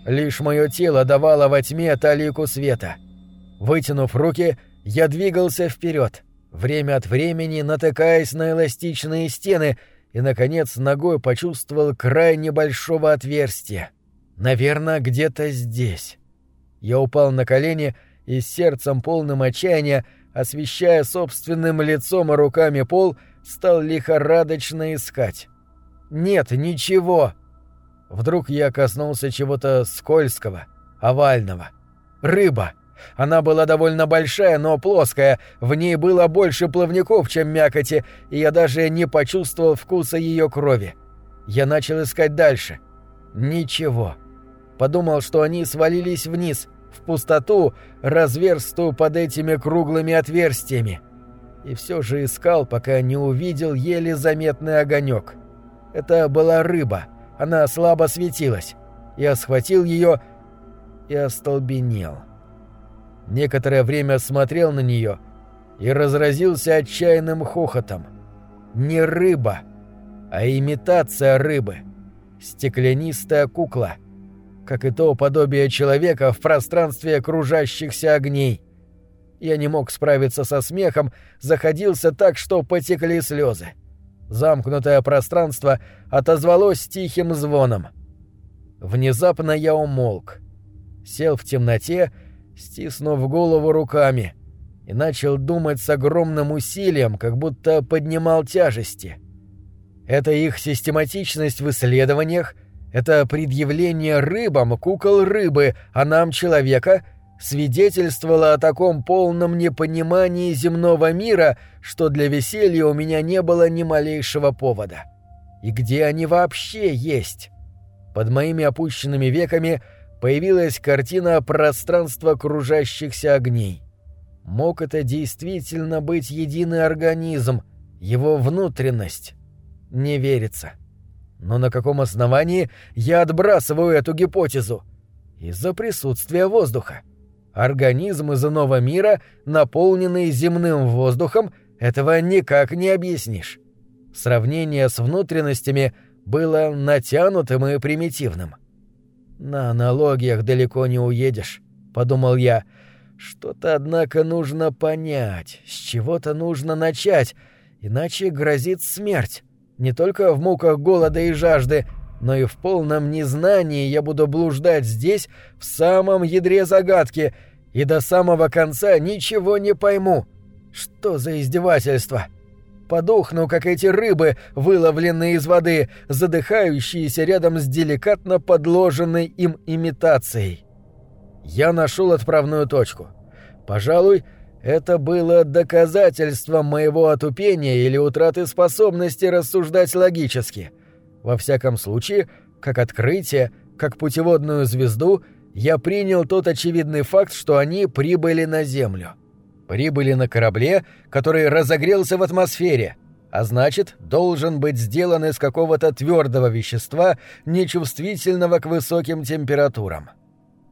Лишь мое тело давало во тьме талику света. Вытянув руки, я двигался вперед, время от времени натыкаясь на эластичные стены и, наконец, ногой почувствовал край небольшого отверстия. Наверное, где-то здесь. Я упал на колени и с сердцем полным отчаяния, освещая собственным лицом и руками пол, стал лихорадочно искать. Нет, ничего. Вдруг я коснулся чего-то скользкого, овального. Рыба. Она была довольно большая, но плоская, в ней было больше плавников, чем мякоти, и я даже не почувствовал вкуса ее крови. Я начал искать дальше. Ничего. Подумал, что они свалились вниз, в пустоту, разверстую под этими круглыми отверстиями. И все же искал, пока не увидел еле заметный огонек. Это была рыба. Она слабо светилась. Я схватил ее и остолбенел. Некоторое время смотрел на нее и разразился отчаянным хохотом. Не рыба, а имитация рыбы. Стеклянистая кукла. Как и то подобие человека в пространстве кружащихся огней. Я не мог справиться со смехом, заходился так, что потекли слезы. Замкнутое пространство отозвалось тихим звоном. Внезапно я умолк. Сел в темноте, стиснув голову руками, и начал думать с огромным усилием, как будто поднимал тяжести. Это их систематичность в исследованиях, это предъявление рыбам кукол рыбы, а нам человека — свидетельствовало о таком полном непонимании земного мира, что для веселья у меня не было ни малейшего повода. И где они вообще есть? Под моими опущенными веками появилась картина пространства кружащихся огней. Мог это действительно быть единый организм, его внутренность? Не верится. Но на каком основании я отбрасываю эту гипотезу? Из-за присутствия воздуха. Организм из иного мира, наполненный земным воздухом, этого никак не объяснишь. Сравнение с внутренностями было натянутым и примитивным. «На аналогиях далеко не уедешь», — подумал я. «Что-то, однако, нужно понять, с чего-то нужно начать, иначе грозит смерть. Не только в муках голода и жажды, но и в полном незнании я буду блуждать здесь, в самом ядре загадки, и до самого конца ничего не пойму. Что за издевательство? Подохну, как эти рыбы, выловленные из воды, задыхающиеся рядом с деликатно подложенной им имитацией. Я нашел отправную точку. Пожалуй, это было доказательством моего отупения или утраты способности рассуждать логически — во всяком случае, как открытие, как путеводную звезду, я принял тот очевидный факт, что они прибыли на Землю. Прибыли на корабле, который разогрелся в атмосфере, а значит, должен быть сделан из какого-то твердого вещества, нечувствительного к высоким температурам.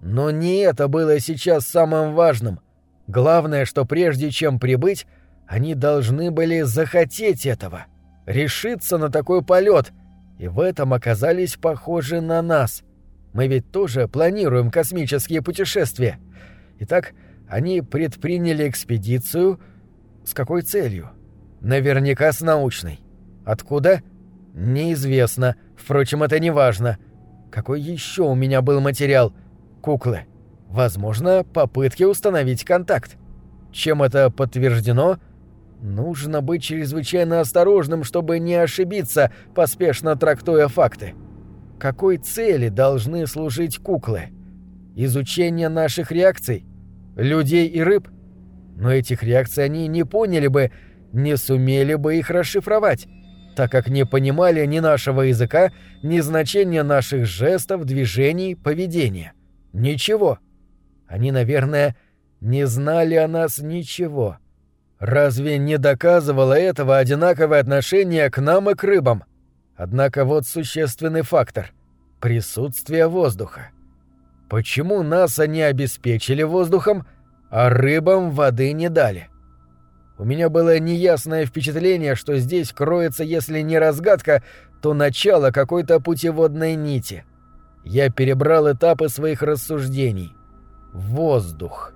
Но не это было сейчас самым важным. Главное, что прежде чем прибыть, они должны были захотеть этого, решиться на такой полет — и в этом оказались похожи на нас. Мы ведь тоже планируем космические путешествия. Итак, они предприняли экспедицию с какой целью? Наверняка с научной. Откуда? Неизвестно. Впрочем, это не важно. Какой еще у меня был материал? Куклы. Возможно, попытки установить контакт. Чем это подтверждено? Нужно быть чрезвычайно осторожным, чтобы не ошибиться, поспешно трактуя факты. Какой цели должны служить куклы? Изучение наших реакций? Людей и рыб? Но этих реакций они не поняли бы, не сумели бы их расшифровать, так как не понимали ни нашего языка, ни значения наших жестов, движений, поведения. Ничего. Они, наверное, не знали о нас ничего. — Разве не доказывало этого одинаковое отношение к нам и к рыбам? Однако вот существенный фактор — присутствие воздуха. Почему нас они обеспечили воздухом, а рыбам воды не дали? У меня было неясное впечатление, что здесь кроется, если не разгадка, то начало какой-то путеводной нити. Я перебрал этапы своих рассуждений. Воздух.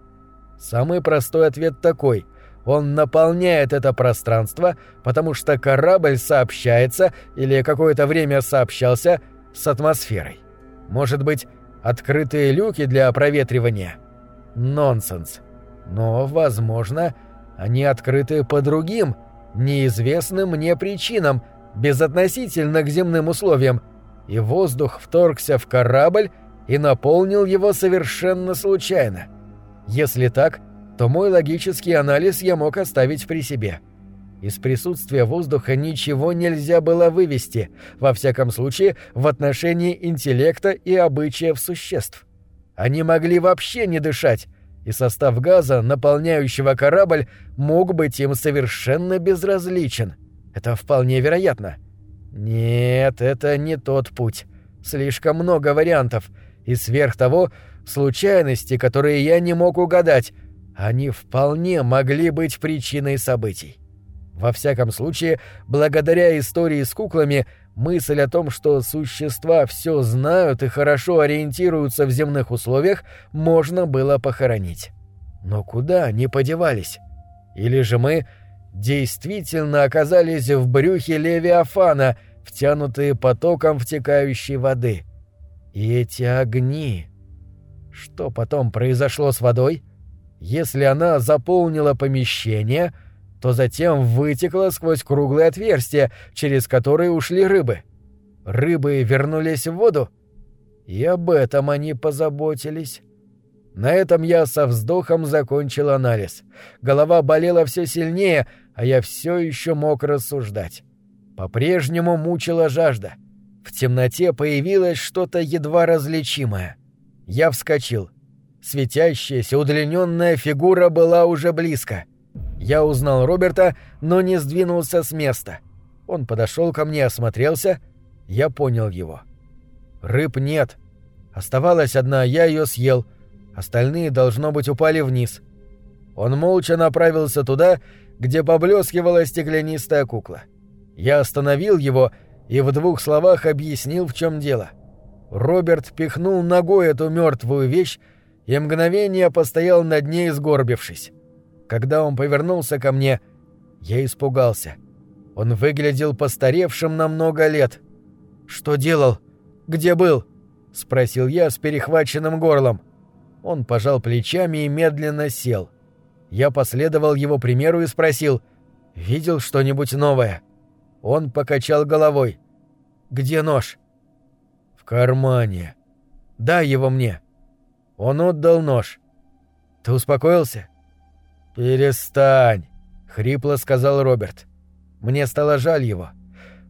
Самый простой ответ такой — он наполняет это пространство, потому что корабль сообщается или какое-то время сообщался с атмосферой. Может быть, открытые люки для проветривания? Нонсенс. Но, возможно, они открыты по другим, неизвестным мне причинам, безотносительно к земным условиям, и воздух вторгся в корабль и наполнил его совершенно случайно. Если так, то мой логический анализ я мог оставить при себе. Из присутствия воздуха ничего нельзя было вывести, во всяком случае, в отношении интеллекта и обычаев существ. Они могли вообще не дышать, и состав газа, наполняющего корабль, мог быть им совершенно безразличен. Это вполне вероятно. Нет, это не тот путь. Слишком много вариантов, и сверх того, случайности, которые я не мог угадать, Они вполне могли быть причиной событий. Во всяком случае, благодаря истории с куклами, мысль о том, что существа все знают и хорошо ориентируются в земных условиях, можно было похоронить. Но куда они подевались? Или же мы действительно оказались в брюхе Левиафана, втянутые потоком втекающей воды? И эти огни... Что потом произошло с водой? Если она заполнила помещение, то затем вытекла сквозь круглые отверстия, через которые ушли рыбы. Рыбы вернулись в воду? И об этом они позаботились. На этом я со вздохом закончил анализ. Голова болела все сильнее, а я все еще мог рассуждать. По-прежнему мучила жажда. В темноте появилось что-то едва различимое. Я вскочил. Светящаяся, удлиненная фигура была уже близко. Я узнал Роберта, но не сдвинулся с места. Он подошел ко мне, осмотрелся. Я понял его. Рыб нет. Оставалась одна, я ее съел — Остальные, должно быть, упали вниз. Он молча направился туда, где поблескивала стеклянистая кукла. Я остановил его и в двух словах объяснил, в чем дело. Роберт пихнул ногой эту мертвую вещь и мгновение постоял над ней, сгорбившись. Когда он повернулся ко мне, я испугался. Он выглядел постаревшим на много лет. «Что делал? Где был?» — спросил я с перехваченным горлом. — он пожал плечами и медленно сел. Я последовал его примеру и спросил, «Видел что-нибудь новое?» Он покачал головой. «Где нож?» «В кармане». «Дай его мне». Он отдал нож. «Ты успокоился?» «Перестань», — хрипло сказал Роберт. Мне стало жаль его.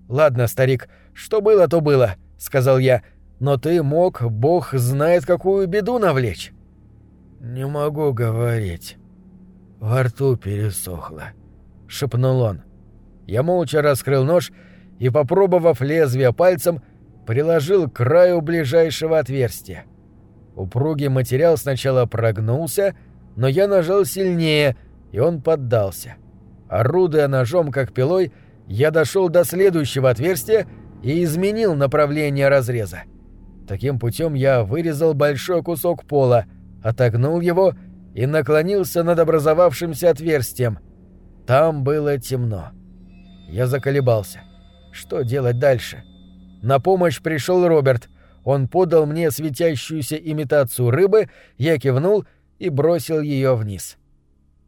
«Ладно, старик, что было, то было», — сказал я. «Но ты мог, бог знает, какую беду навлечь». «Не могу говорить. Во рту пересохло», — шепнул он. Я молча раскрыл нож и, попробовав лезвие пальцем, приложил к краю ближайшего отверстия. Упругий материал сначала прогнулся, но я нажал сильнее, и он поддался. Орудуя ножом как пилой, я дошел до следующего отверстия и изменил направление разреза. Таким путем я вырезал большой кусок пола — отогнул его и наклонился над образовавшимся отверстием. Там было темно. Я заколебался. Что делать дальше? На помощь пришел Роберт. Он подал мне светящуюся имитацию рыбы, я кивнул и бросил ее вниз.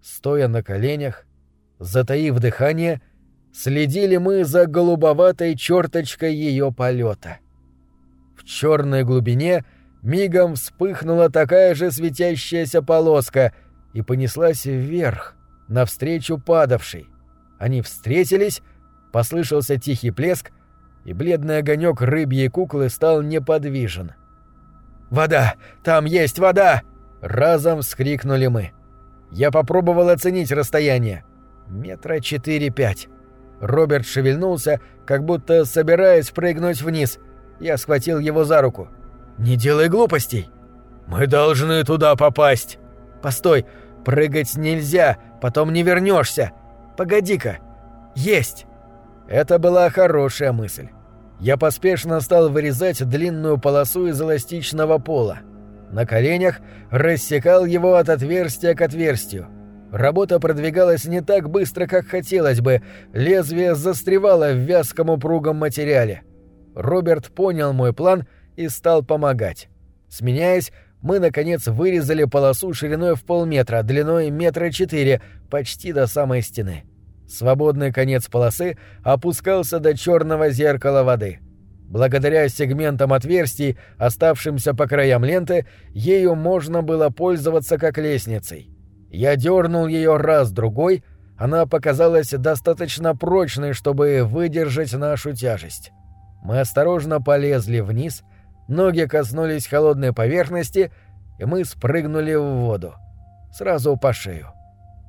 Стоя на коленях, затаив дыхание, следили мы за голубоватой черточкой ее полета. В черной глубине — мигом вспыхнула такая же светящаяся полоска и понеслась вверх, навстречу падавшей. Они встретились, послышался тихий плеск, и бледный огонек рыбьей куклы стал неподвижен. «Вода! Там есть вода!» — разом вскрикнули мы. Я попробовал оценить расстояние. Метра четыре-пять. Роберт шевельнулся, как будто собираясь прыгнуть вниз. Я схватил его за руку. «Не делай глупостей!» «Мы должны туда попасть!» «Постой! Прыгать нельзя, потом не вернешься. Погоди-ка! Есть!» Это была хорошая мысль. Я поспешно стал вырезать длинную полосу из эластичного пола. На коленях рассекал его от отверстия к отверстию. Работа продвигалась не так быстро, как хотелось бы, лезвие застревало в вязком упругом материале. Роберт понял мой план — и стал помогать. Сменяясь, мы, наконец, вырезали полосу шириной в полметра, длиной метра четыре, почти до самой стены. Свободный конец полосы опускался до черного зеркала воды. Благодаря сегментам отверстий, оставшимся по краям ленты, ею можно было пользоваться как лестницей. Я дернул ее раз-другой, она показалась достаточно прочной, чтобы выдержать нашу тяжесть. Мы осторожно полезли вниз — Ноги коснулись холодной поверхности, и мы спрыгнули в воду. Сразу по шею.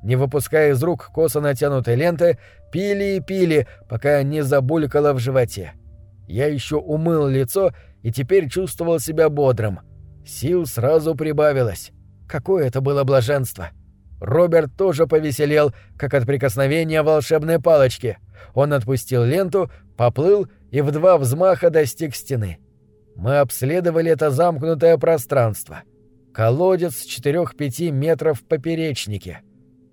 Не выпуская из рук косо натянутой ленты, пили и пили, пока не забулькало в животе. Я еще умыл лицо и теперь чувствовал себя бодрым. Сил сразу прибавилось. Какое это было блаженство! Роберт тоже повеселел, как от прикосновения волшебной палочки. Он отпустил ленту, поплыл и в два взмаха достиг стены. Мы обследовали это замкнутое пространство. Колодец 4-5 метров в поперечнике.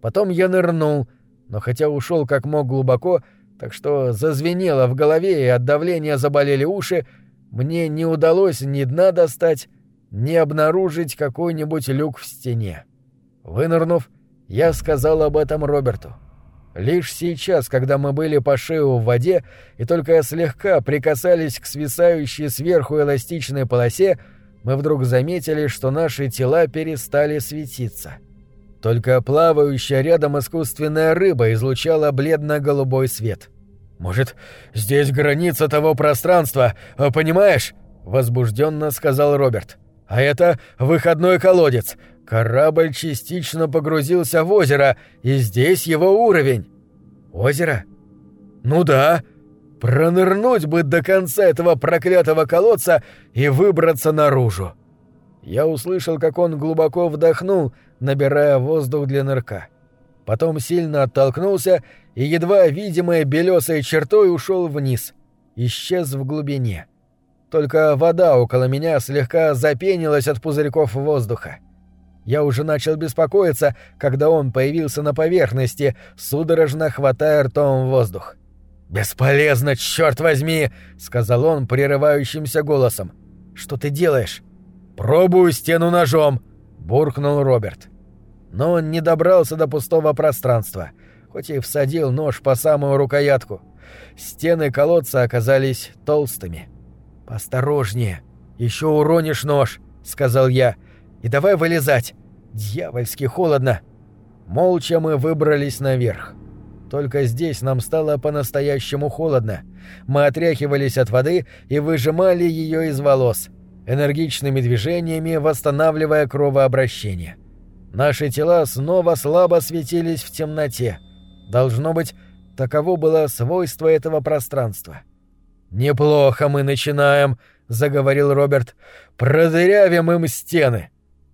Потом я нырнул, но хотя ушел как мог глубоко, так что зазвенело в голове и от давления заболели уши, мне не удалось ни дна достать, ни обнаружить какой-нибудь люк в стене. Вынырнув, я сказал об этом Роберту. Лишь сейчас, когда мы были по шею в воде и только слегка прикасались к свисающей сверху эластичной полосе, мы вдруг заметили, что наши тела перестали светиться. Только плавающая рядом искусственная рыба излучала бледно-голубой свет. «Может, здесь граница того пространства, а, понимаешь?» — возбужденно сказал Роберт. «А это выходной колодец. Корабль частично погрузился в озеро, и здесь его уровень». «Озеро?» «Ну да. Пронырнуть бы до конца этого проклятого колодца и выбраться наружу». Я услышал, как он глубоко вдохнул, набирая воздух для нырка. Потом сильно оттолкнулся и едва видимой белесой чертой ушел вниз, исчез в глубине. Только вода около меня слегка запенилась от пузырьков воздуха. Я уже начал беспокоиться, когда он появился на поверхности, судорожно хватая ртом воздух. «Бесполезно, черт возьми!» — сказал он прерывающимся голосом. «Что ты делаешь?» «Пробую стену ножом!» — буркнул Роберт. Но он не добрался до пустого пространства — хоть и всадил нож по самую рукоятку. Стены колодца оказались толстыми. «Осторожнее, еще уронишь нож», — сказал я. «И давай вылезать. Дьявольски холодно». Молча мы выбрались наверх. Только здесь нам стало по-настоящему холодно. Мы отряхивались от воды и выжимали ее из волос, энергичными движениями восстанавливая кровообращение. Наши тела снова слабо светились в темноте — Должно быть, таково было свойство этого пространства. «Неплохо мы начинаем», — заговорил Роберт. «Продырявим им стены».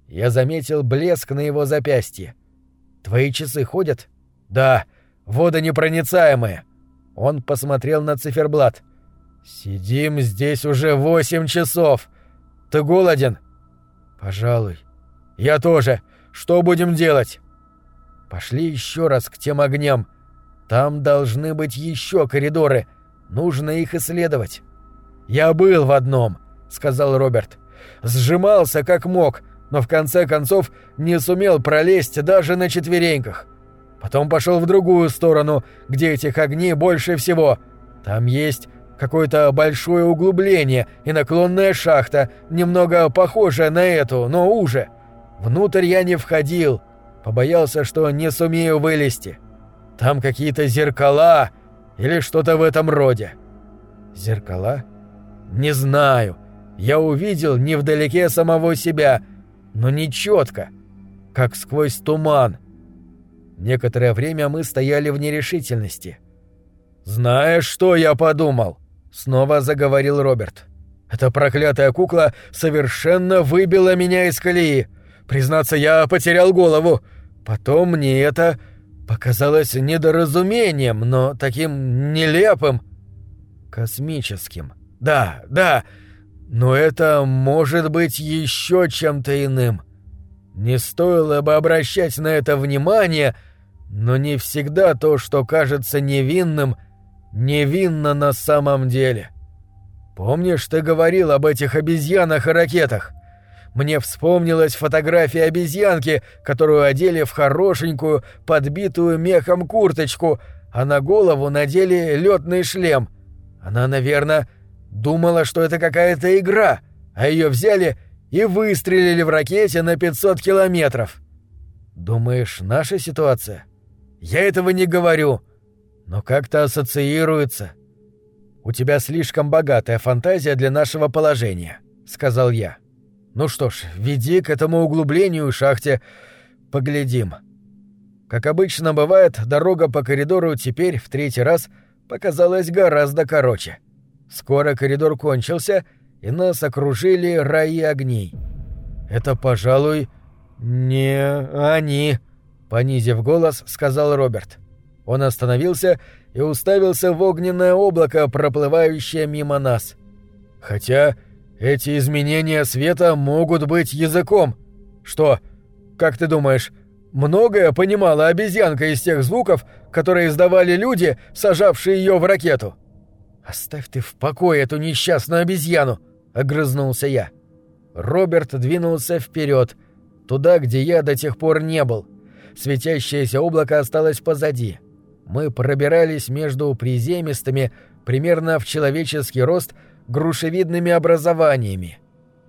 Я заметил блеск на его запястье. «Твои часы ходят?» «Да, водонепроницаемые». Он посмотрел на циферблат. «Сидим здесь уже восемь часов. Ты голоден?» «Пожалуй». «Я тоже. Что будем делать?» Пошли еще раз к тем огням. Там должны быть еще коридоры. Нужно их исследовать. Я был в одном, сказал Роберт. Сжимался как мог, но в конце концов не сумел пролезть даже на четвереньках. Потом пошел в другую сторону, где этих огней больше всего. Там есть какое-то большое углубление и наклонная шахта, немного похожая на эту, но уже. Внутрь я не входил, Побоялся, что не сумею вылезти. Там какие-то зеркала или что-то в этом роде. Зеркала? Не знаю. Я увидел невдалеке самого себя, но не четко, как сквозь туман. Некоторое время мы стояли в нерешительности. «Знаешь, что я подумал?» — снова заговорил Роберт. «Эта проклятая кукла совершенно выбила меня из колеи. Признаться, я потерял голову. Потом мне это показалось недоразумением, но таким нелепым, космическим. Да, да, но это может быть еще чем-то иным. Не стоило бы обращать на это внимание, но не всегда то, что кажется невинным, невинно на самом деле. Помнишь, ты говорил об этих обезьянах и ракетах? Мне вспомнилась фотография обезьянки, которую одели в хорошенькую, подбитую мехом курточку, а на голову надели летный шлем. Она, наверное, думала, что это какая-то игра, а ее взяли и выстрелили в ракете на 500 километров. Думаешь, наша ситуация? Я этого не говорю, но как-то ассоциируется. У тебя слишком богатая фантазия для нашего положения, сказал я. — ну что ж, веди к этому углублению шахте. Поглядим. Как обычно бывает, дорога по коридору теперь в третий раз показалась гораздо короче. Скоро коридор кончился, и нас окружили раи огней. Это, пожалуй, не они, — понизив голос, сказал Роберт. Он остановился и уставился в огненное облако, проплывающее мимо нас. «Хотя эти изменения света могут быть языком. Что, как ты думаешь, многое понимала обезьянка из тех звуков, которые издавали люди, сажавшие ее в ракету?» «Оставь ты в покое эту несчастную обезьяну!» — огрызнулся я. Роберт двинулся вперед, туда, где я до тех пор не был. Светящееся облако осталось позади. Мы пробирались между приземистыми, примерно в человеческий рост, грушевидными образованиями.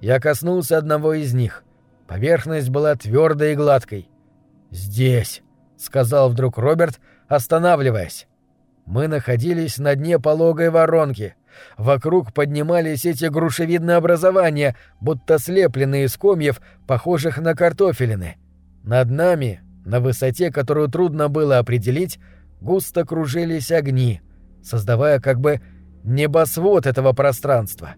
Я коснулся одного из них. Поверхность была твердой и гладкой. «Здесь», — сказал вдруг Роберт, останавливаясь. Мы находились на дне пологой воронки. Вокруг поднимались эти грушевидные образования, будто слепленные из комьев, похожих на картофелины. Над нами, на высоте, которую трудно было определить, густо кружились огни, создавая как бы небосвод этого пространства.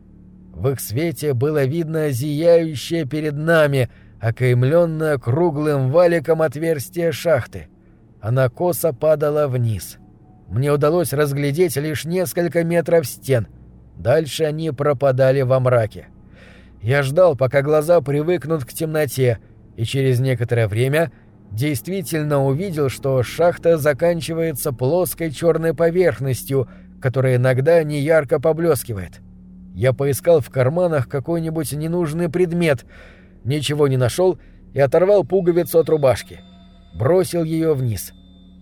В их свете было видно зияющее перед нами, окаймленное круглым валиком отверстие шахты. Она косо падала вниз. Мне удалось разглядеть лишь несколько метров стен. Дальше они пропадали во мраке. Я ждал, пока глаза привыкнут к темноте, и через некоторое время действительно увидел, что шахта заканчивается плоской черной поверхностью, которая иногда неярко поблескивает. Я поискал в карманах какой-нибудь ненужный предмет, ничего не нашел и оторвал пуговицу от рубашки. Бросил ее вниз.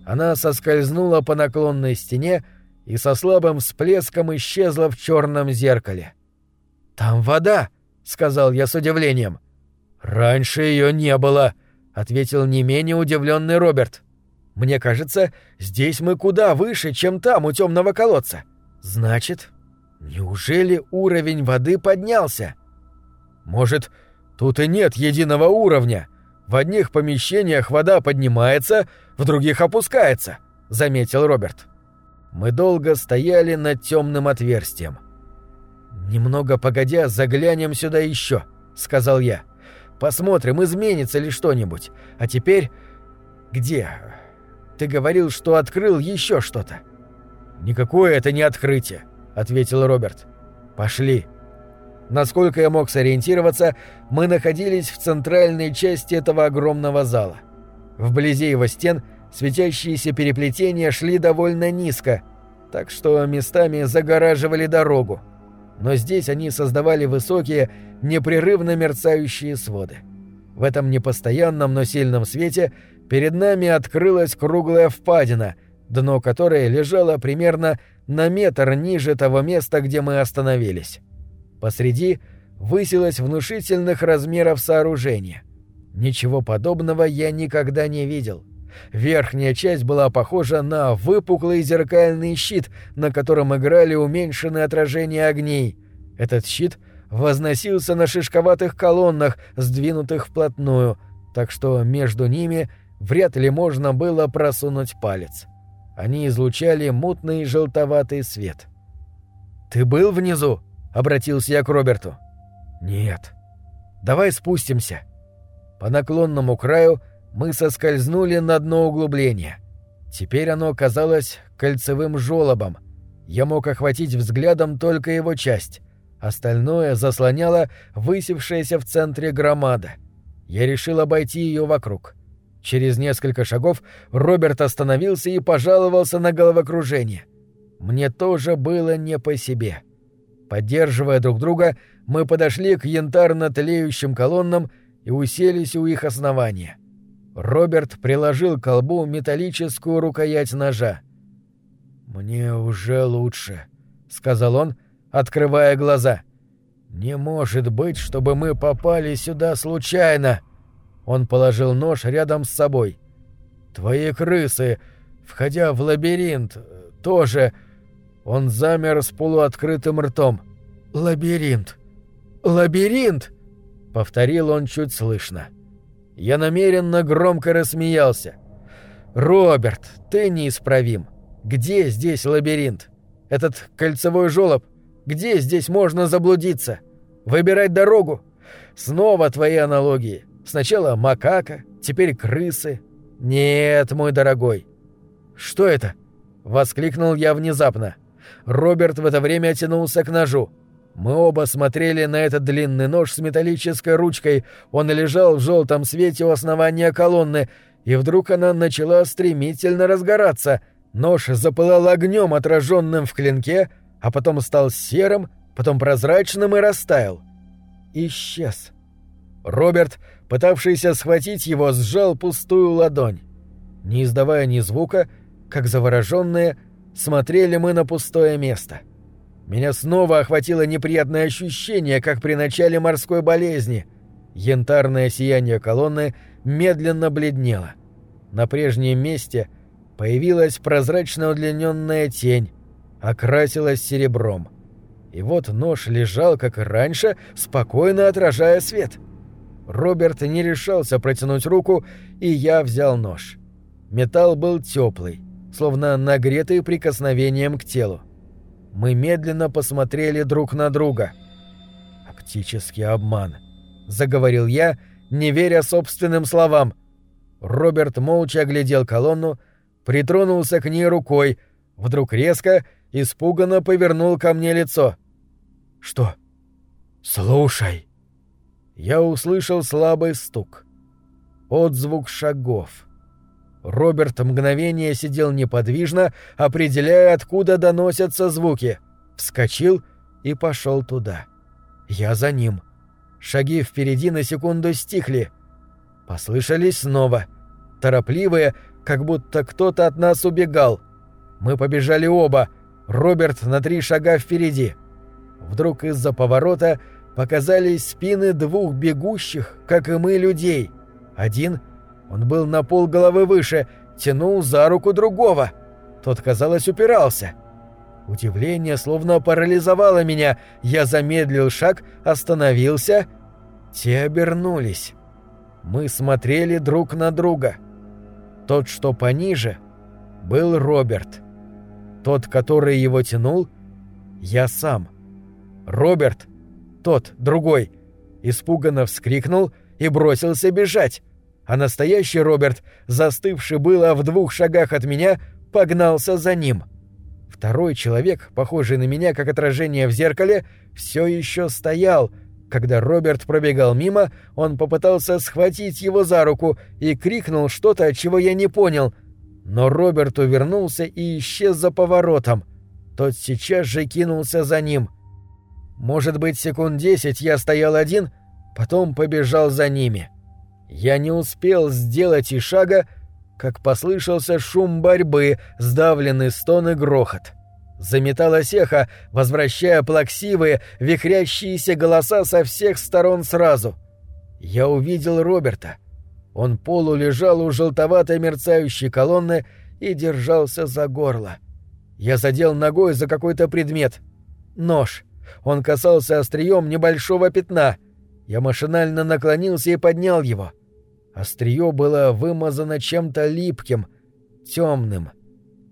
Она соскользнула по наклонной стене и со слабым всплеском исчезла в черном зеркале. «Там вода!» — сказал я с удивлением. «Раньше ее не было», — ответил не менее удивленный Роберт. «Мне кажется, здесь мы куда выше, чем там у темного колодца. Значит, неужели уровень воды поднялся?» «Может, тут и нет единого уровня?» В одних помещениях вода поднимается, в других опускается», — заметил Роберт. Мы долго стояли над темным отверстием. «Немного погодя, заглянем сюда еще», — сказал я. «Посмотрим, изменится ли что-нибудь. А теперь... Где? Ты говорил, что открыл еще что-то». «Никакое это не открытие», — ответил Роберт. «Пошли». Насколько я мог сориентироваться, мы находились в центральной части этого огромного зала. Вблизи его стен светящиеся переплетения шли довольно низко, так что местами загораживали дорогу. Но здесь они создавали высокие, непрерывно мерцающие своды. В этом непостоянном, но сильном свете перед нами открылась круглая впадина, дно которой лежало примерно на метр ниже того места, где мы остановились. Посреди высилось внушительных размеров сооружение. Ничего подобного я никогда не видел. Верхняя часть была похожа на выпуклый зеркальный щит, на котором играли уменьшенные отражения огней. Этот щит возносился на шишковатых колоннах, сдвинутых вплотную, так что между ними вряд ли можно было просунуть палец. Они излучали мутный желтоватый свет. «Ты был внизу?» — обратился я к Роберту. «Нет. Давай спустимся». По наклонному краю мы соскользнули на дно углубления. Теперь оно казалось кольцевым жёлобом. Я мог охватить взглядом только его часть. Остальное заслоняло высевшаяся в центре громада. Я решил обойти ее вокруг. Через несколько шагов Роберт остановился и пожаловался на головокружение. Мне тоже было не по себе. — Поддерживая друг друга, мы подошли к янтарно-тлеющим колоннам и уселись у их основания. Роберт приложил к колбу металлическую рукоять ножа. «Мне уже лучше», — сказал он, открывая глаза. «Не может быть, чтобы мы попали сюда случайно!» Он положил нож рядом с собой. «Твои крысы, входя в лабиринт, тоже...» Он замер с полуоткрытым ртом. «Лабиринт! Лабиринт!» — повторил он чуть слышно. Я намеренно громко рассмеялся. «Роберт, ты неисправим. Где здесь лабиринт? Этот кольцевой жёлоб? Где здесь можно заблудиться? Выбирать дорогу? Снова твои аналогии. Сначала макака, теперь крысы. «Нет, мой дорогой». «Что это?» — воскликнул я внезапно. Роберт в это время тянулся к ножу. Мы оба смотрели на этот длинный нож с металлической ручкой. Он лежал в желтом свете у основания колонны, и вдруг она начала стремительно разгораться. Нож запылал огнем, отраженным в клинке, а потом стал серым, потом прозрачным и растаял. Исчез. Роберт, пытавшийся схватить его, сжал пустую ладонь. Не издавая ни звука, как завороженные, смотрели мы на пустое место. Меня снова охватило неприятное ощущение, как при начале морской болезни. Янтарное сияние колонны медленно бледнело. На прежнем месте появилась прозрачно удлиненная тень, окрасилась серебром. И вот нож лежал, как и раньше, спокойно отражая свет. Роберт не решался протянуть руку, и я взял нож. Металл был теплый, словно нагретый прикосновением к телу. Мы медленно посмотрели друг на друга. «Оптический обман», — заговорил я, не веря собственным словам. Роберт молча оглядел колонну, притронулся к ней рукой, вдруг резко, испуганно повернул ко мне лицо. «Что?» «Слушай!» Я услышал слабый стук. Отзвук шагов. Роберт мгновение сидел неподвижно, определяя, откуда доносятся звуки. Вскочил и пошел туда. Я за ним. Шаги впереди на секунду стихли. Послышались снова. Торопливые, как будто кто-то от нас убегал. Мы побежали оба. Роберт на три шага впереди. Вдруг из-за поворота показались спины двух бегущих, как и мы, людей. Один — он был на пол головы выше, тянул за руку другого. Тот, казалось, упирался. Удивление словно парализовало меня. Я замедлил шаг, остановился. Те обернулись. Мы смотрели друг на друга. Тот, что пониже, был Роберт. Тот, который его тянул, я сам. Роберт, тот, другой, испуганно вскрикнул и бросился бежать а настоящий Роберт, застывший было в двух шагах от меня, погнался за ним. Второй человек, похожий на меня как отражение в зеркале, все еще стоял. Когда Роберт пробегал мимо, он попытался схватить его за руку и крикнул что-то, чего я не понял. Но Роберт увернулся и исчез за поворотом. Тот сейчас же кинулся за ним. Может быть, секунд десять я стоял один, потом побежал за ними. — я не успел сделать и шага, как послышался шум борьбы, сдавленный стон и грохот. Заметалось эхо, возвращая плаксивые, вихрящиеся голоса со всех сторон сразу. Я увидел Роберта. Он полулежал у желтоватой мерцающей колонны и держался за горло. Я задел ногой за какой-то предмет. Нож. Он касался острием небольшого пятна. Я машинально наклонился и поднял его. Острие было вымазано чем-то липким, темным.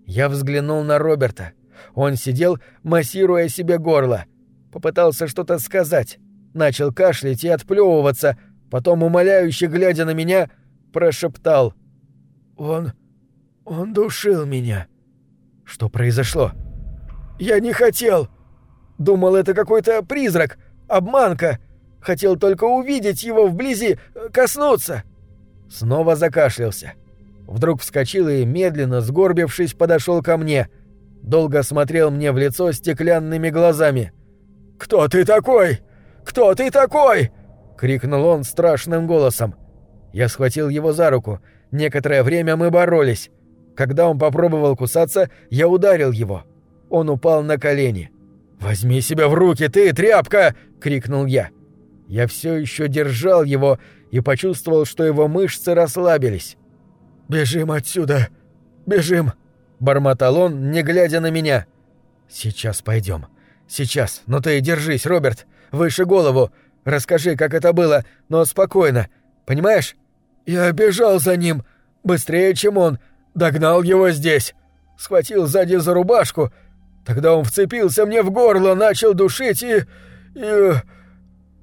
Я взглянул на Роберта. Он сидел, массируя себе горло. Попытался что-то сказать. Начал кашлять и отплевываться, потом, умоляюще глядя на меня, прошептал. «Он... он душил меня». «Что произошло?» «Я не хотел. Думал, это какой-то призрак, обманка. Хотел только увидеть его вблизи, коснуться». Снова закашлялся. Вдруг вскочил и, медленно сгорбившись, подошел ко мне. Долго смотрел мне в лицо стеклянными глазами. «Кто ты такой? Кто ты такой?» — крикнул он страшным голосом. Я схватил его за руку. Некоторое время мы боролись. Когда он попробовал кусаться, я ударил его. Он упал на колени. «Возьми себя в руки, ты, тряпка!» — крикнул я. Я все еще держал его и почувствовал, что его мышцы расслабились. «Бежим отсюда! Бежим!» — бормотал он, не глядя на меня. «Сейчас пойдем. Сейчас. Но ты держись, Роберт. Выше голову. Расскажи, как это было, но спокойно. Понимаешь?» «Я бежал за ним. Быстрее, чем он. Догнал его здесь. Схватил сзади за рубашку. Тогда он вцепился мне в горло, начал душить и... и...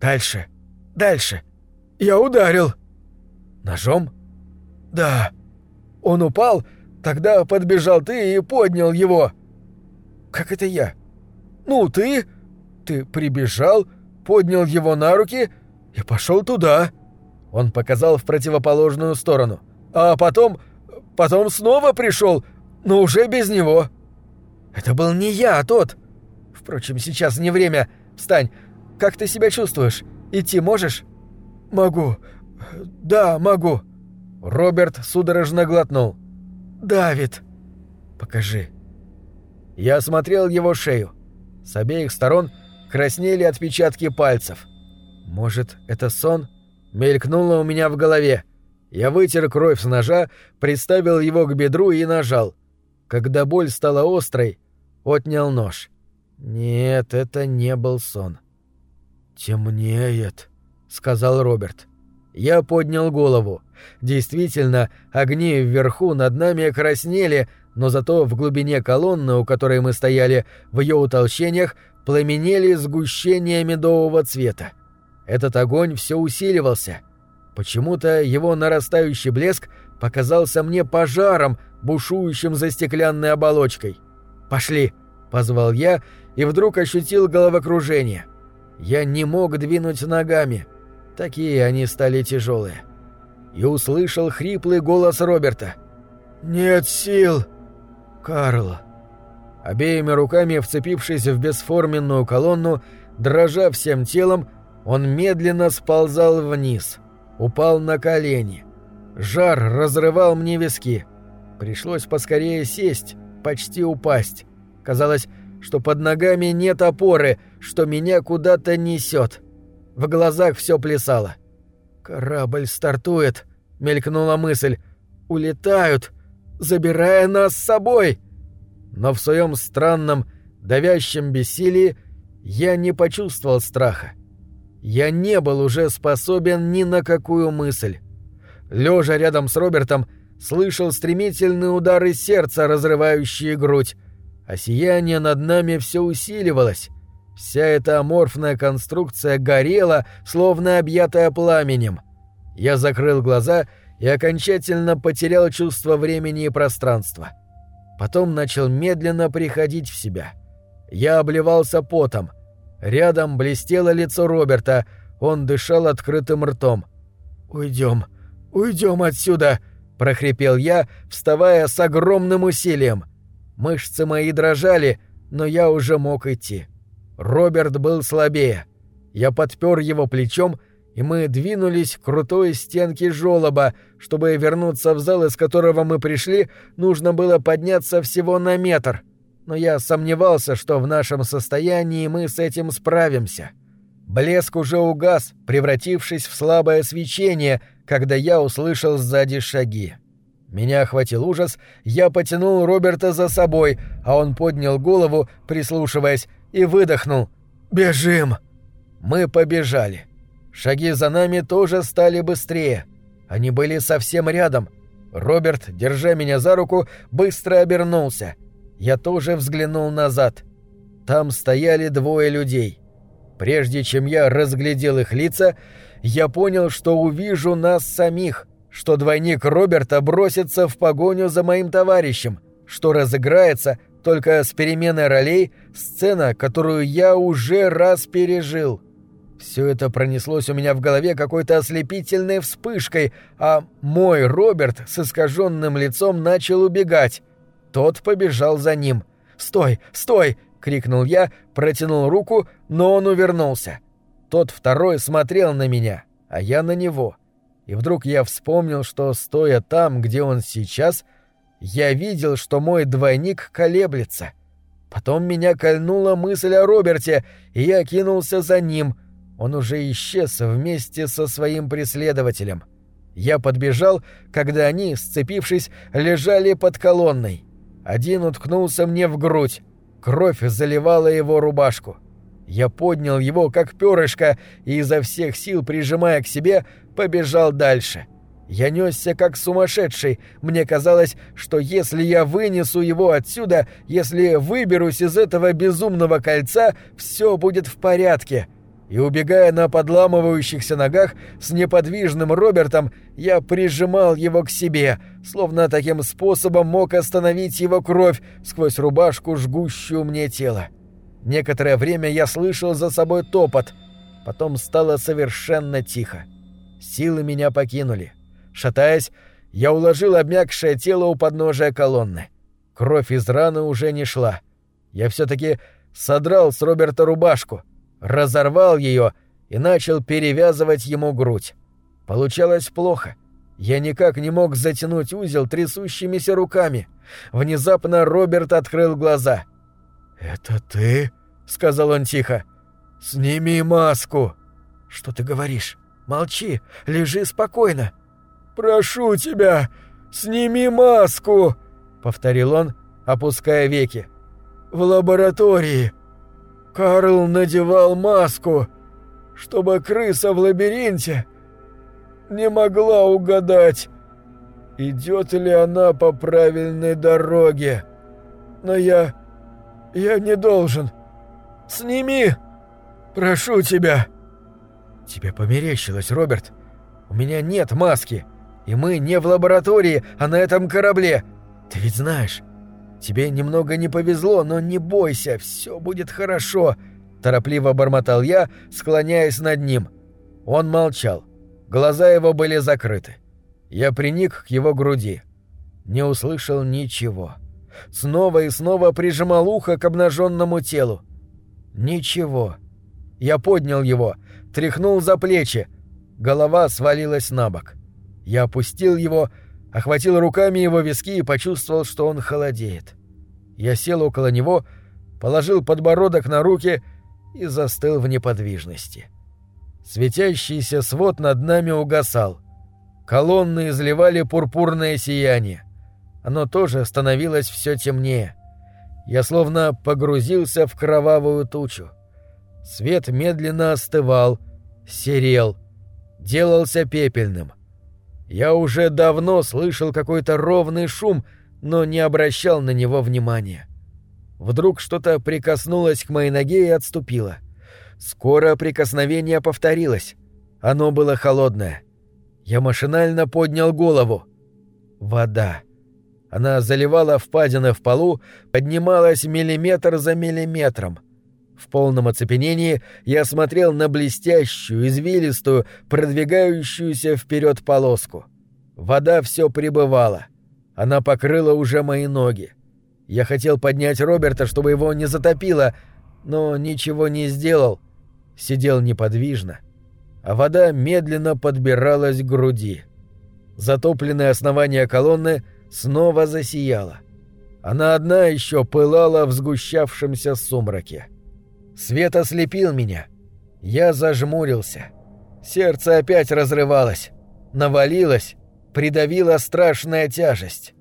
Дальше. Дальше. Я ударил. Ножом? Да. Он упал, тогда подбежал ты и поднял его». «Как это я?» «Ну, ты. Ты прибежал, поднял его на руки и пошел туда». Он показал в противоположную сторону. «А потом... потом снова пришел, но уже без него». «Это был не я, а тот. Впрочем, сейчас не время. Встань. Как ты себя чувствуешь? Идти можешь?» «Могу. Да, могу». Роберт судорожно глотнул. «Давид». «Покажи». Я осмотрел его шею. С обеих сторон краснели отпечатки пальцев. Может, это сон? Мелькнуло у меня в голове. Я вытер кровь с ножа, приставил его к бедру и нажал. Когда боль стала острой, отнял нож. Нет, это не был сон. «Темнеет», — сказал Роберт. Я поднял голову. Действительно, огни вверху над нами краснели, но зато в глубине колонны, у которой мы стояли, в ее утолщениях, пламенели сгущения медового цвета. Этот огонь все усиливался. Почему-то его нарастающий блеск показался мне пожаром, бушующим за стеклянной оболочкой. «Пошли!» — позвал я и вдруг ощутил головокружение. Я не мог двинуть ногами. Такие они стали тяжелые. И услышал хриплый голос Роберта. «Нет сил!» Карл. Обеими руками вцепившись в бесформенную колонну, дрожа всем телом, он медленно сползал вниз, упал на колени. Жар разрывал мне виски. Пришлось поскорее сесть, почти упасть. Казалось, что под ногами нет опоры, что меня куда-то несет. В глазах все плясало. «Корабль стартует», — мелькнула мысль. «Улетают забирая нас с собой. Но в своем странном, давящем бессилии я не почувствовал страха. Я не был уже способен ни на какую мысль. Лежа рядом с Робертом, слышал стремительные удары сердца, разрывающие грудь, а сияние над нами все усиливалось. Вся эта аморфная конструкция горела, словно объятая пламенем. Я закрыл глаза и окончательно потерял чувство времени и пространства. Потом начал медленно приходить в себя. Я обливался потом. Рядом блестело лицо Роберта, он дышал открытым ртом. «Уйдем, уйдем отсюда!» — прохрипел я, вставая с огромным усилием. Мышцы мои дрожали, но я уже мог идти. Роберт был слабее. Я подпер его плечом и мы двинулись к крутой стенке жёлоба. Чтобы вернуться в зал, из которого мы пришли, нужно было подняться всего на метр. Но я сомневался, что в нашем состоянии мы с этим справимся. Блеск уже угас, превратившись в слабое свечение, когда я услышал сзади шаги. Меня охватил ужас, я потянул Роберта за собой, а он поднял голову, прислушиваясь, и выдохнул. «Бежим!» Мы побежали. Шаги за нами тоже стали быстрее. Они были совсем рядом. Роберт, держа меня за руку, быстро обернулся. Я тоже взглянул назад. Там стояли двое людей. Прежде чем я разглядел их лица, я понял, что увижу нас самих, что двойник Роберта бросится в погоню за моим товарищем, что разыграется только с переменой ролей сцена, которую я уже раз пережил. Все это пронеслось у меня в голове какой-то ослепительной вспышкой, а мой Роберт с искаженным лицом начал убегать. Тот побежал за ним. «Стой! Стой!» — крикнул я, протянул руку, но он увернулся. Тот второй смотрел на меня, а я на него. И вдруг я вспомнил, что, стоя там, где он сейчас, я видел, что мой двойник колеблется. Потом меня кольнула мысль о Роберте, и я кинулся за ним — он уже исчез вместе со своим преследователем. Я подбежал, когда они, сцепившись, лежали под колонной. Один уткнулся мне в грудь. Кровь заливала его рубашку. Я поднял его, как перышко, и изо всех сил, прижимая к себе, побежал дальше. Я несся как сумасшедший. Мне казалось, что если я вынесу его отсюда, если выберусь из этого безумного кольца, все будет в порядке и, убегая на подламывающихся ногах с неподвижным Робертом, я прижимал его к себе, словно таким способом мог остановить его кровь сквозь рубашку, жгущую мне тело. Некоторое время я слышал за собой топот, потом стало совершенно тихо. Силы меня покинули. Шатаясь, я уложил обмякшее тело у подножия колонны. Кровь из раны уже не шла. Я все-таки содрал с Роберта рубашку, разорвал ее и начал перевязывать ему грудь. Получалось плохо. Я никак не мог затянуть узел трясущимися руками. Внезапно Роберт открыл глаза. «Это ты?» — сказал он тихо. «Сними маску!» «Что ты говоришь? Молчи, лежи спокойно!» «Прошу тебя, сними маску!» — повторил он, опуская веки. «В лаборатории Карл надевал маску, чтобы крыса в лабиринте не могла угадать, идет ли она по правильной дороге. Но я... я не должен. Сними! Прошу тебя!» «Тебе померещилось, Роберт. У меня нет маски!» И мы не в лаборатории, а на этом корабле. Ты ведь знаешь. Тебе немного не повезло, но не бойся, все будет хорошо», — торопливо бормотал я, склоняясь над ним. Он молчал. Глаза его были закрыты. Я приник к его груди. Не услышал ничего. Снова и снова прижимал ухо к обнаженному телу. Ничего. Я поднял его, тряхнул за плечи. Голова свалилась на бок. Я опустил его, охватил руками его виски и почувствовал, что он холодеет. Я сел около него, положил подбородок на руки и застыл в неподвижности. Светящийся свод над нами угасал. Колонны изливали пурпурное сияние. Оно тоже становилось все темнее. Я словно погрузился в кровавую тучу. Свет медленно остывал, серел, делался пепельным — я уже давно слышал какой-то ровный шум, но не обращал на него внимания. Вдруг что-то прикоснулось к моей ноге и отступило. Скоро прикосновение повторилось. Оно было холодное. Я машинально поднял голову. Вода. Она заливала впадины в полу, поднималась миллиметр за миллиметром. В полном оцепенении я смотрел на блестящую, извилистую, продвигающуюся вперед полоску. Вода все прибывала. Она покрыла уже мои ноги. Я хотел поднять Роберта, чтобы его не затопило, но ничего не сделал. Сидел неподвижно. А вода медленно подбиралась к груди. Затопленное основание колонны снова засияло. Она одна еще пылала в сгущавшемся сумраке. Свет ослепил меня. Я зажмурился. Сердце опять разрывалось. Навалилось, придавила страшная тяжесть.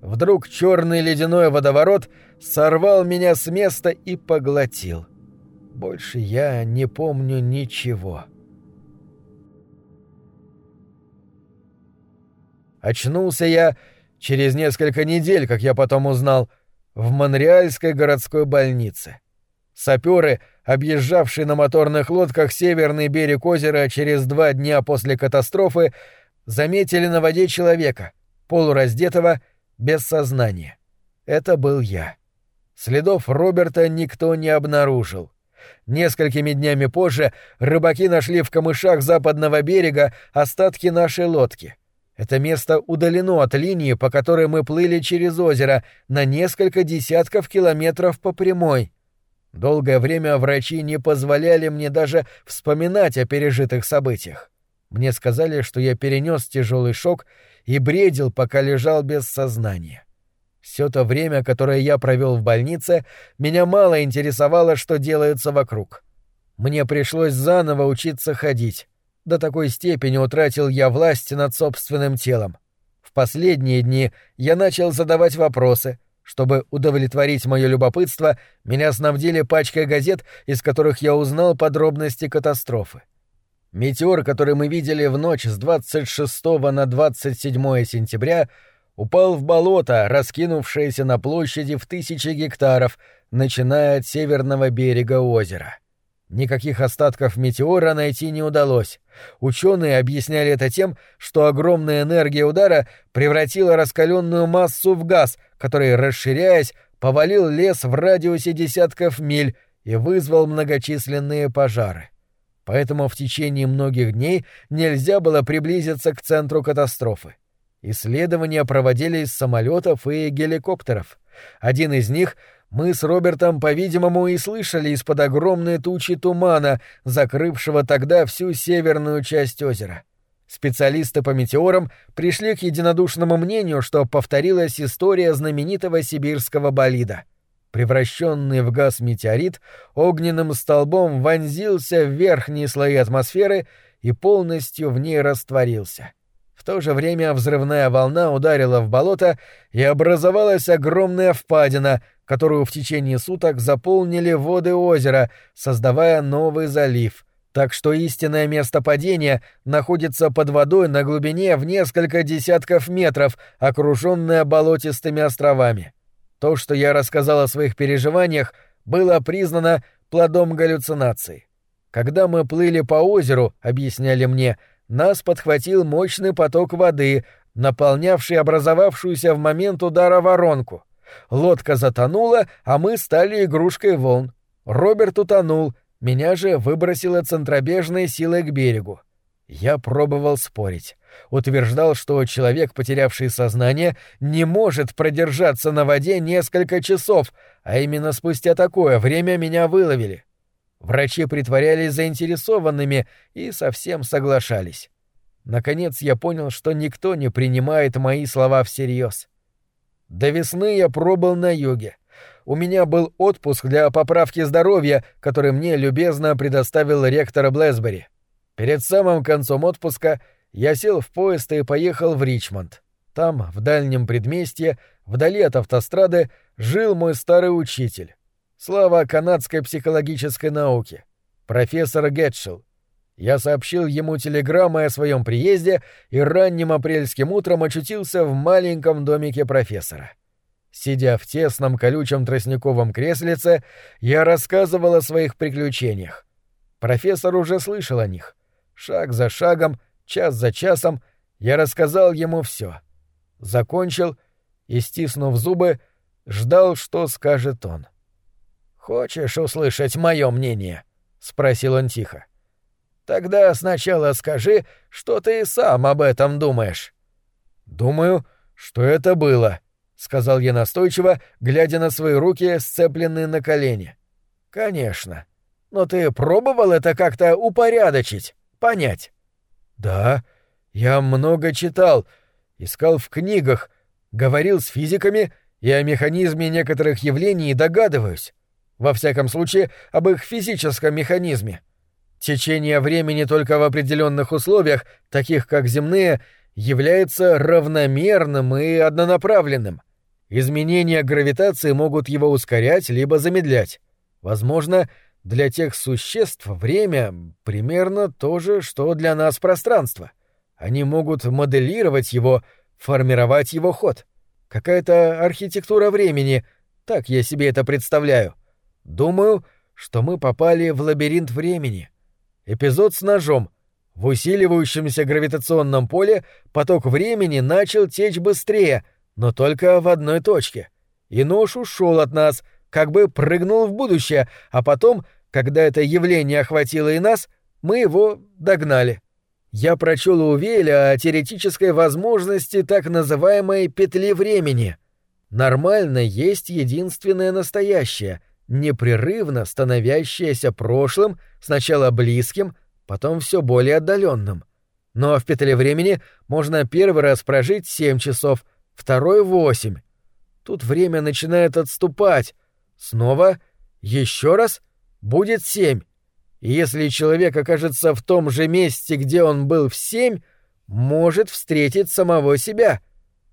Вдруг черный ледяной водоворот сорвал меня с места и поглотил. Больше я не помню ничего. Очнулся я через несколько недель, как я потом узнал, в Монреальской городской больнице. Саперы, объезжавшие на моторных лодках северный берег озера через два дня после катастрофы, заметили на воде человека, полураздетого, без сознания. Это был я. Следов Роберта никто не обнаружил. Несколькими днями позже рыбаки нашли в камышах западного берега остатки нашей лодки. Это место удалено от линии, по которой мы плыли через озеро, на несколько десятков километров по прямой — Долгое время врачи не позволяли мне даже вспоминать о пережитых событиях. Мне сказали, что я перенес тяжелый шок и бредил, пока лежал без сознания. Все то время, которое я провел в больнице, меня мало интересовало, что делается вокруг. Мне пришлось заново учиться ходить. До такой степени утратил я власть над собственным телом. В последние дни я начал задавать вопросы — чтобы удовлетворить мое любопытство, меня снабдили пачкой газет, из которых я узнал подробности катастрофы. Метеор, который мы видели в ночь с 26 на 27 сентября, упал в болото, раскинувшееся на площади в тысячи гектаров, начиная от северного берега озера. Никаких остатков метеора найти не удалось. Ученые объясняли это тем, что огромная энергия удара превратила раскаленную массу в газ, который, расширяясь, повалил лес в радиусе десятков миль и вызвал многочисленные пожары. Поэтому в течение многих дней нельзя было приблизиться к центру катастрофы. Исследования проводились с самолетов и геликоптеров. Один из них мы с Робертом, по-видимому, и слышали из-под огромной тучи тумана, закрывшего тогда всю северную часть озера. Специалисты по метеорам пришли к единодушному мнению, что повторилась история знаменитого сибирского болида. Превращенный в газ метеорит огненным столбом вонзился в верхние слои атмосферы и полностью в ней растворился. В то же время взрывная волна ударила в болото, и образовалась огромная впадина, которую в течение суток заполнили воды озера, создавая новый залив. Так что истинное место падения находится под водой на глубине в несколько десятков метров, окруженное болотистыми островами. То, что я рассказал о своих переживаниях, было признано плодом галлюцинаций. Когда мы плыли по озеру, объясняли мне, — нас подхватил мощный поток воды, наполнявший образовавшуюся в момент удара воронку. Лодка затонула, а мы стали игрушкой волн. Роберт утонул, меня же выбросило центробежной силой к берегу. Я пробовал спорить. Утверждал, что человек, потерявший сознание, не может продержаться на воде несколько часов, а именно спустя такое время меня выловили. Врачи притворялись заинтересованными и совсем соглашались. Наконец я понял, что никто не принимает мои слова всерьез. До весны я пробыл на юге. У меня был отпуск для поправки здоровья, который мне любезно предоставил ректор Блэсбери. Перед самым концом отпуска я сел в поезд и поехал в Ричмонд. Там, в дальнем предместье, вдали от автострады, жил мой старый учитель. Слава канадской психологической науке. Профессор Гетшел. Я сообщил ему телеграммой о своем приезде и ранним апрельским утром очутился в маленьком домике профессора. Сидя в тесном колючем тростниковом креслице, я рассказывал о своих приключениях. Профессор уже слышал о них. Шаг за шагом, час за часом я рассказал ему все. Закончил и, стиснув зубы, ждал, что скажет он. — «Хочешь услышать мое мнение?» — спросил он тихо. «Тогда сначала скажи, что ты сам об этом думаешь». «Думаю, что это было», — сказал я настойчиво, глядя на свои руки, сцепленные на колени. «Конечно. Но ты пробовал это как-то упорядочить, понять?» «Да, я много читал, искал в книгах, говорил с физиками и о механизме некоторых явлений догадываюсь. Во всяком случае, об их физическом механизме. Течение времени только в определенных условиях, таких как земные, является равномерным и однонаправленным. Изменения гравитации могут его ускорять либо замедлять. Возможно, для тех существ время примерно то же, что для нас пространство. Они могут моделировать его, формировать его ход. Какая-то архитектура времени, так я себе это представляю. Думаю, что мы попали в лабиринт времени. Эпизод с ножом. В усиливающемся гравитационном поле поток времени начал течь быстрее, но только в одной точке. И нож ушел от нас, как бы прыгнул в будущее, а потом, когда это явление охватило и нас, мы его догнали. Я прочел у Веля о теоретической возможности так называемой петли времени. Нормально есть единственное настоящее — непрерывно становящееся прошлым, сначала близким, потом все более отдаленным. Но в петле времени можно первый раз прожить семь часов, второй — восемь. Тут время начинает отступать. Снова, еще раз, будет семь. И если человек окажется в том же месте, где он был в семь, может встретить самого себя.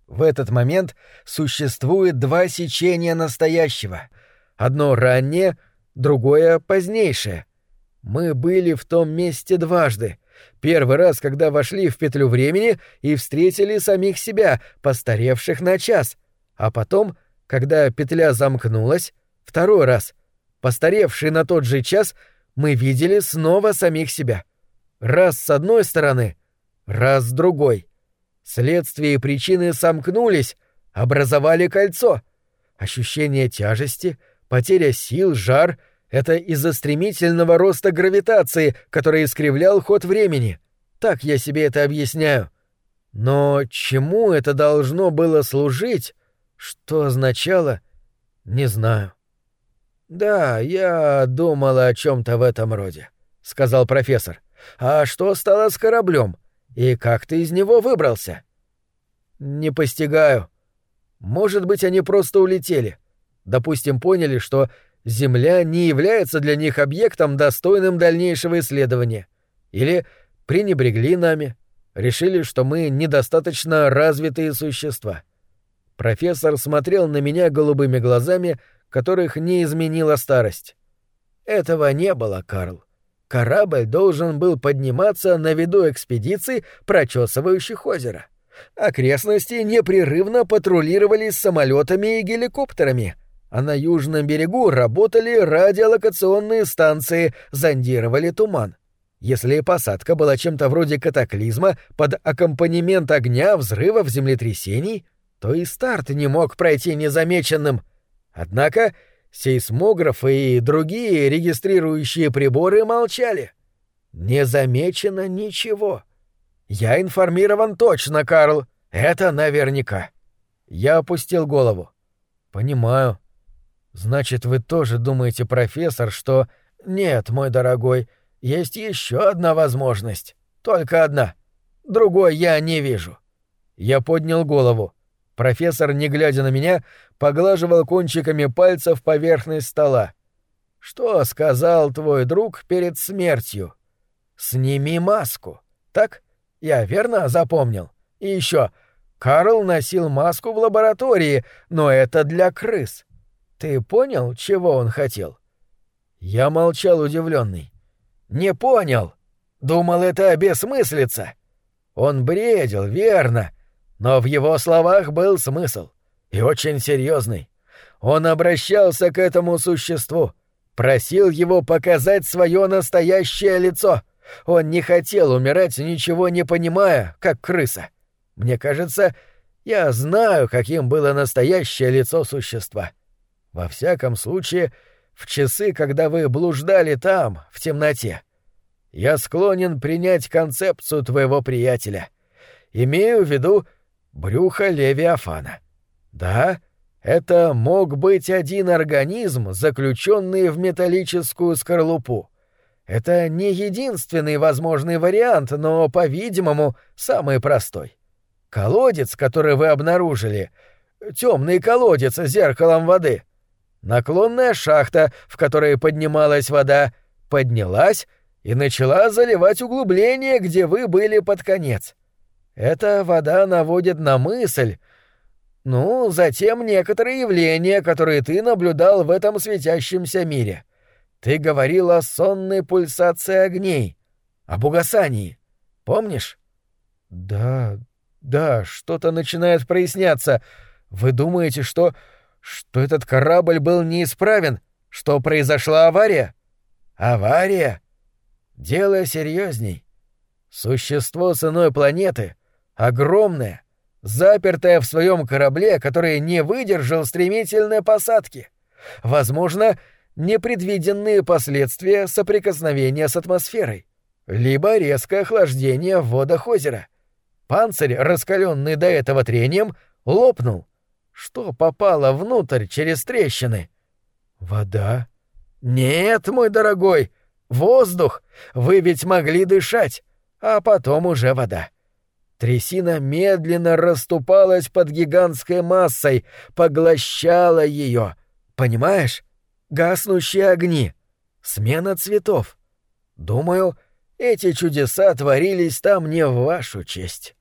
В этот момент существует два сечения настоящего — Одно раннее, другое позднейшее. Мы были в том месте дважды. Первый раз, когда вошли в петлю времени и встретили самих себя, постаревших на час. А потом, когда петля замкнулась, второй раз. Постаревшие на тот же час, мы видели снова самих себя. Раз с одной стороны, раз с другой. Следствие и причины сомкнулись, образовали кольцо. Ощущение тяжести, потеря сил, жар — это из-за стремительного роста гравитации, который искривлял ход времени. Так я себе это объясняю. Но чему это должно было служить, что означало, не знаю. «Да, я думал о чем то в этом роде», — сказал профессор. «А что стало с кораблем? И как ты из него выбрался?» «Не постигаю. Может быть, они просто улетели. Допустим, поняли, что Земля не является для них объектом, достойным дальнейшего исследования. Или пренебрегли нами, решили, что мы недостаточно развитые существа. Профессор смотрел на меня голубыми глазами, которых не изменила старость. Этого не было, Карл. Корабль должен был подниматься на виду экспедиций, прочесывающих озеро. Окрестности непрерывно патрулировались самолетами и геликоптерами, а на южном берегу работали радиолокационные станции, зондировали туман. Если посадка была чем-то вроде катаклизма под аккомпанемент огня, взрывов, землетрясений, то и старт не мог пройти незамеченным. Однако сейсмографы и другие регистрирующие приборы молчали. Не замечено ничего. Я информирован точно, Карл. Это наверняка. Я опустил голову. Понимаю. Значит, вы тоже думаете, профессор, что... Нет, мой дорогой, есть еще одна возможность. Только одна. Другой я не вижу. Я поднял голову. Профессор, не глядя на меня, поглаживал кончиками пальцев поверхность стола. «Что сказал твой друг перед смертью? Сними маску. Так? Я верно запомнил? И еще, Карл носил маску в лаборатории, но это для крыс. Ты понял, чего он хотел?» Я молчал удивленный. Не понял. Думал, это бессмыслица. Он бредил, верно. Но в его словах был смысл. И очень серьезный. Он обращался к этому существу, просил его показать свое настоящее лицо. Он не хотел умирать, ничего не понимая, как крыса. Мне кажется, я знаю, каким было настоящее лицо существа. Во всяком случае, в часы, когда вы блуждали там, в темноте. Я склонен принять концепцию твоего приятеля. Имею в виду брюхо Левиафана. Да, это мог быть один организм, заключенный в металлическую скорлупу. Это не единственный возможный вариант, но, по-видимому, самый простой. Колодец, который вы обнаружили, темный колодец с зеркалом воды — Наклонная шахта, в которой поднималась вода, поднялась и начала заливать углубление, где вы были под конец. Эта вода наводит на мысль. Ну, затем некоторые явления, которые ты наблюдал в этом светящемся мире. Ты говорил о сонной пульсации огней, об угасании. Помнишь? Да, да, что-то начинает проясняться. Вы думаете, что что этот корабль был неисправен, что произошла авария? Авария? Дело серьезней. Существо с иной планеты, огромное, запертое в своем корабле, который не выдержал стремительной посадки. Возможно, непредвиденные последствия соприкосновения с атмосферой, либо резкое охлаждение в водах озера. Панцирь, раскаленный до этого трением, лопнул — что попало внутрь через трещины? Вода? Нет, мой дорогой, воздух. Вы ведь могли дышать, а потом уже вода. Трясина медленно расступалась под гигантской массой, поглощала ее. Понимаешь? Гаснущие огни. Смена цветов. Думаю, эти чудеса творились там не в вашу честь.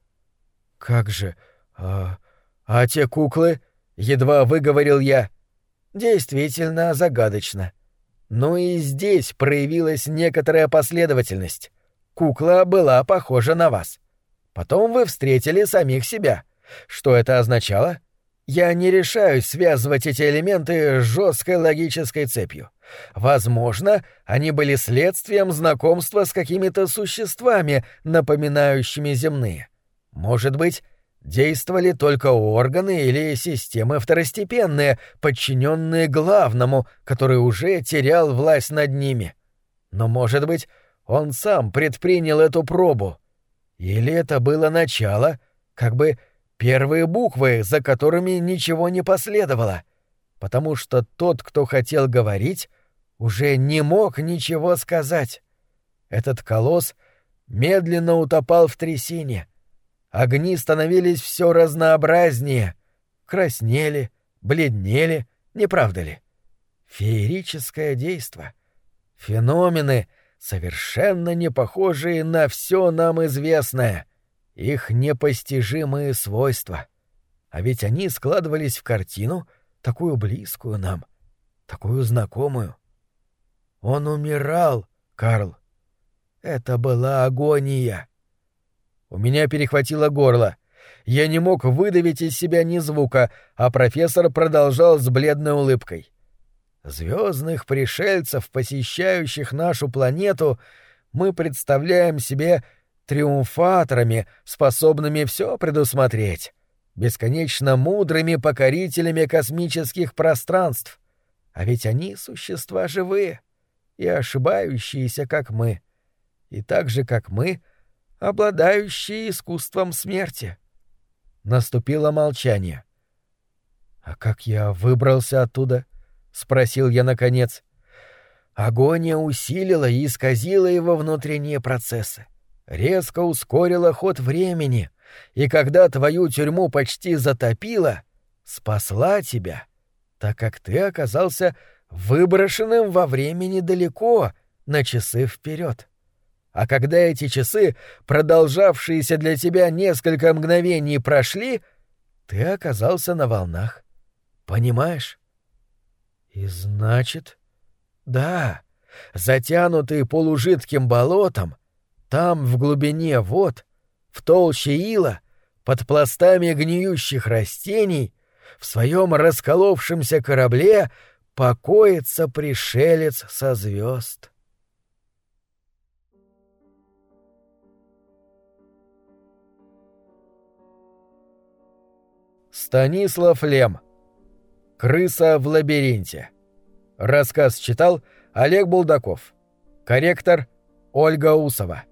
Как же... А, а те куклы? Едва выговорил я. Действительно загадочно. Но и здесь проявилась некоторая последовательность. Кукла была похожа на вас. Потом вы встретили самих себя. Что это означало? Я не решаюсь связывать эти элементы с жесткой логической цепью. Возможно, они были следствием знакомства с какими-то существами, напоминающими земные. Может быть, действовали только органы или системы второстепенные, подчиненные главному, который уже терял власть над ними. Но, может быть, он сам предпринял эту пробу. Или это было начало, как бы первые буквы, за которыми ничего не последовало, потому что тот, кто хотел говорить, уже не мог ничего сказать. Этот колосс медленно утопал в трясине. Огни становились все разнообразнее, краснели, бледнели, не правда ли? Феерическое действо. Феномены, совершенно не похожие на все нам известное — их непостижимые свойства. А ведь они складывались в картину, такую близкую нам, такую знакомую. Он умирал, Карл. Это была агония. У меня перехватило горло. Я не мог выдавить из себя ни звука, а профессор продолжал с бледной улыбкой. Звездных пришельцев, посещающих нашу планету, мы представляем себе триумфаторами, способными все предусмотреть, бесконечно мудрыми покорителями космических пространств. А ведь они существа живые и ошибающиеся, как мы, и так же, как мы, обладающие искусством смерти. Наступило молчание. «А как я выбрался оттуда?» — спросил я наконец. Агония усилила и исказила его внутренние процессы резко ускорила ход времени, и когда твою тюрьму почти затопило, спасла тебя, так как ты оказался выброшенным во времени далеко, на часы вперед. А когда эти часы, продолжавшиеся для тебя несколько мгновений, прошли, ты оказался на волнах. Понимаешь? И значит... Да, затянутый полужидким болотом, там, в глубине вод, в толще ила, под пластами гниющих растений, в своем расколовшемся корабле покоится пришелец со звезд. Станислав Лем. Крыса в лабиринте. Рассказ читал Олег Булдаков. Корректор Ольга Усова.